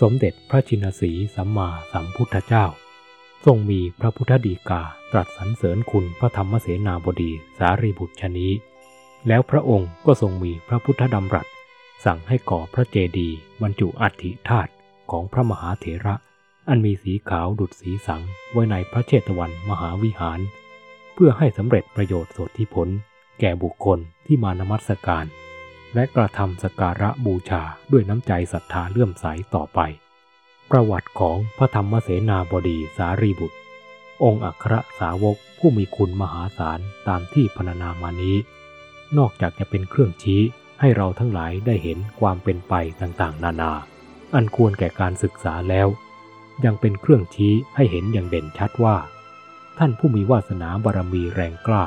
สมเด็จพระชินสีสัมมาสัมพุทธเจ้า ทรงมีพระพุทธดีกาตรัสสรรเสริญคุณพระธรรมเสนาบดีสารีบุตรชนี้ แล้วพระองค์ก็ทรงมีพระพุทธดำรัส สั่งให้ก่อพระเจดีย์บรรจุอัฐิธาตุของพระมหาเถระ อันมีสีขาวดุดสีสังไว้ในพระเชตวันมหาวิหาร เพื่อให้สำเร็จประโยชน์สดที่ผล แก่บุคคลที่มานมัสการ และกระทำสการะบูชาด้วยน้ำใจศรัทธาเลื่อมใสต่อไป ประวัติของพระธรรมเสนาบดีสารีบุตร องค์อัครสาวกผู้มีคุณมหาศาลตามที่พรรณนามานี้ นอกจากจะเป็นเครื่องชี้ให้เราทั้งหลายได้เห็นความเป็นไปต่างๆ นานา อันควรแก่การศึกษาแล้ว ยังเป็นเครื่องชี้ให้เห็นอย่างเด่นชัดว่า ท่านผู้มีวาสนาบารมีแรงกล้า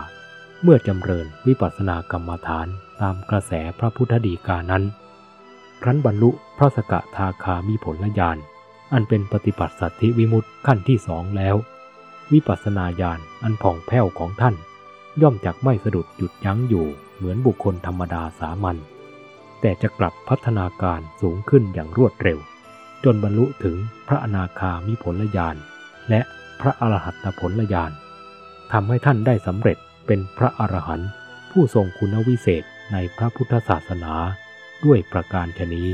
เมื่อจำเริญวิปัสสนากรรมฐานตามกระแสพระพุทธดีกานั้นครั้นบรรลุพระสกทาคามีผลญาณ อันเป็นปฏิปัติสัตธิวิมุตขั้นที่สองแล้ว วิปัสสนาญาณอันผ่องแผ้วของท่าน ย่อมจักไม่สะดุดหยุดยั้งอยู่เหมือนบุคคลธรรมดาสามัญแต่จะกลับพัฒนาการสูงขึ้นอย่างรวดเร็ว จนบรรลุถึงพระอนาคามิผลญาณและพระอรหัตผลญาณทำให้ท่านได้สำเร็จเป็นพระอรหันต์ผู้ทรงคุณวิเศษในพระพุทธศาสนาด้วยประการชนี้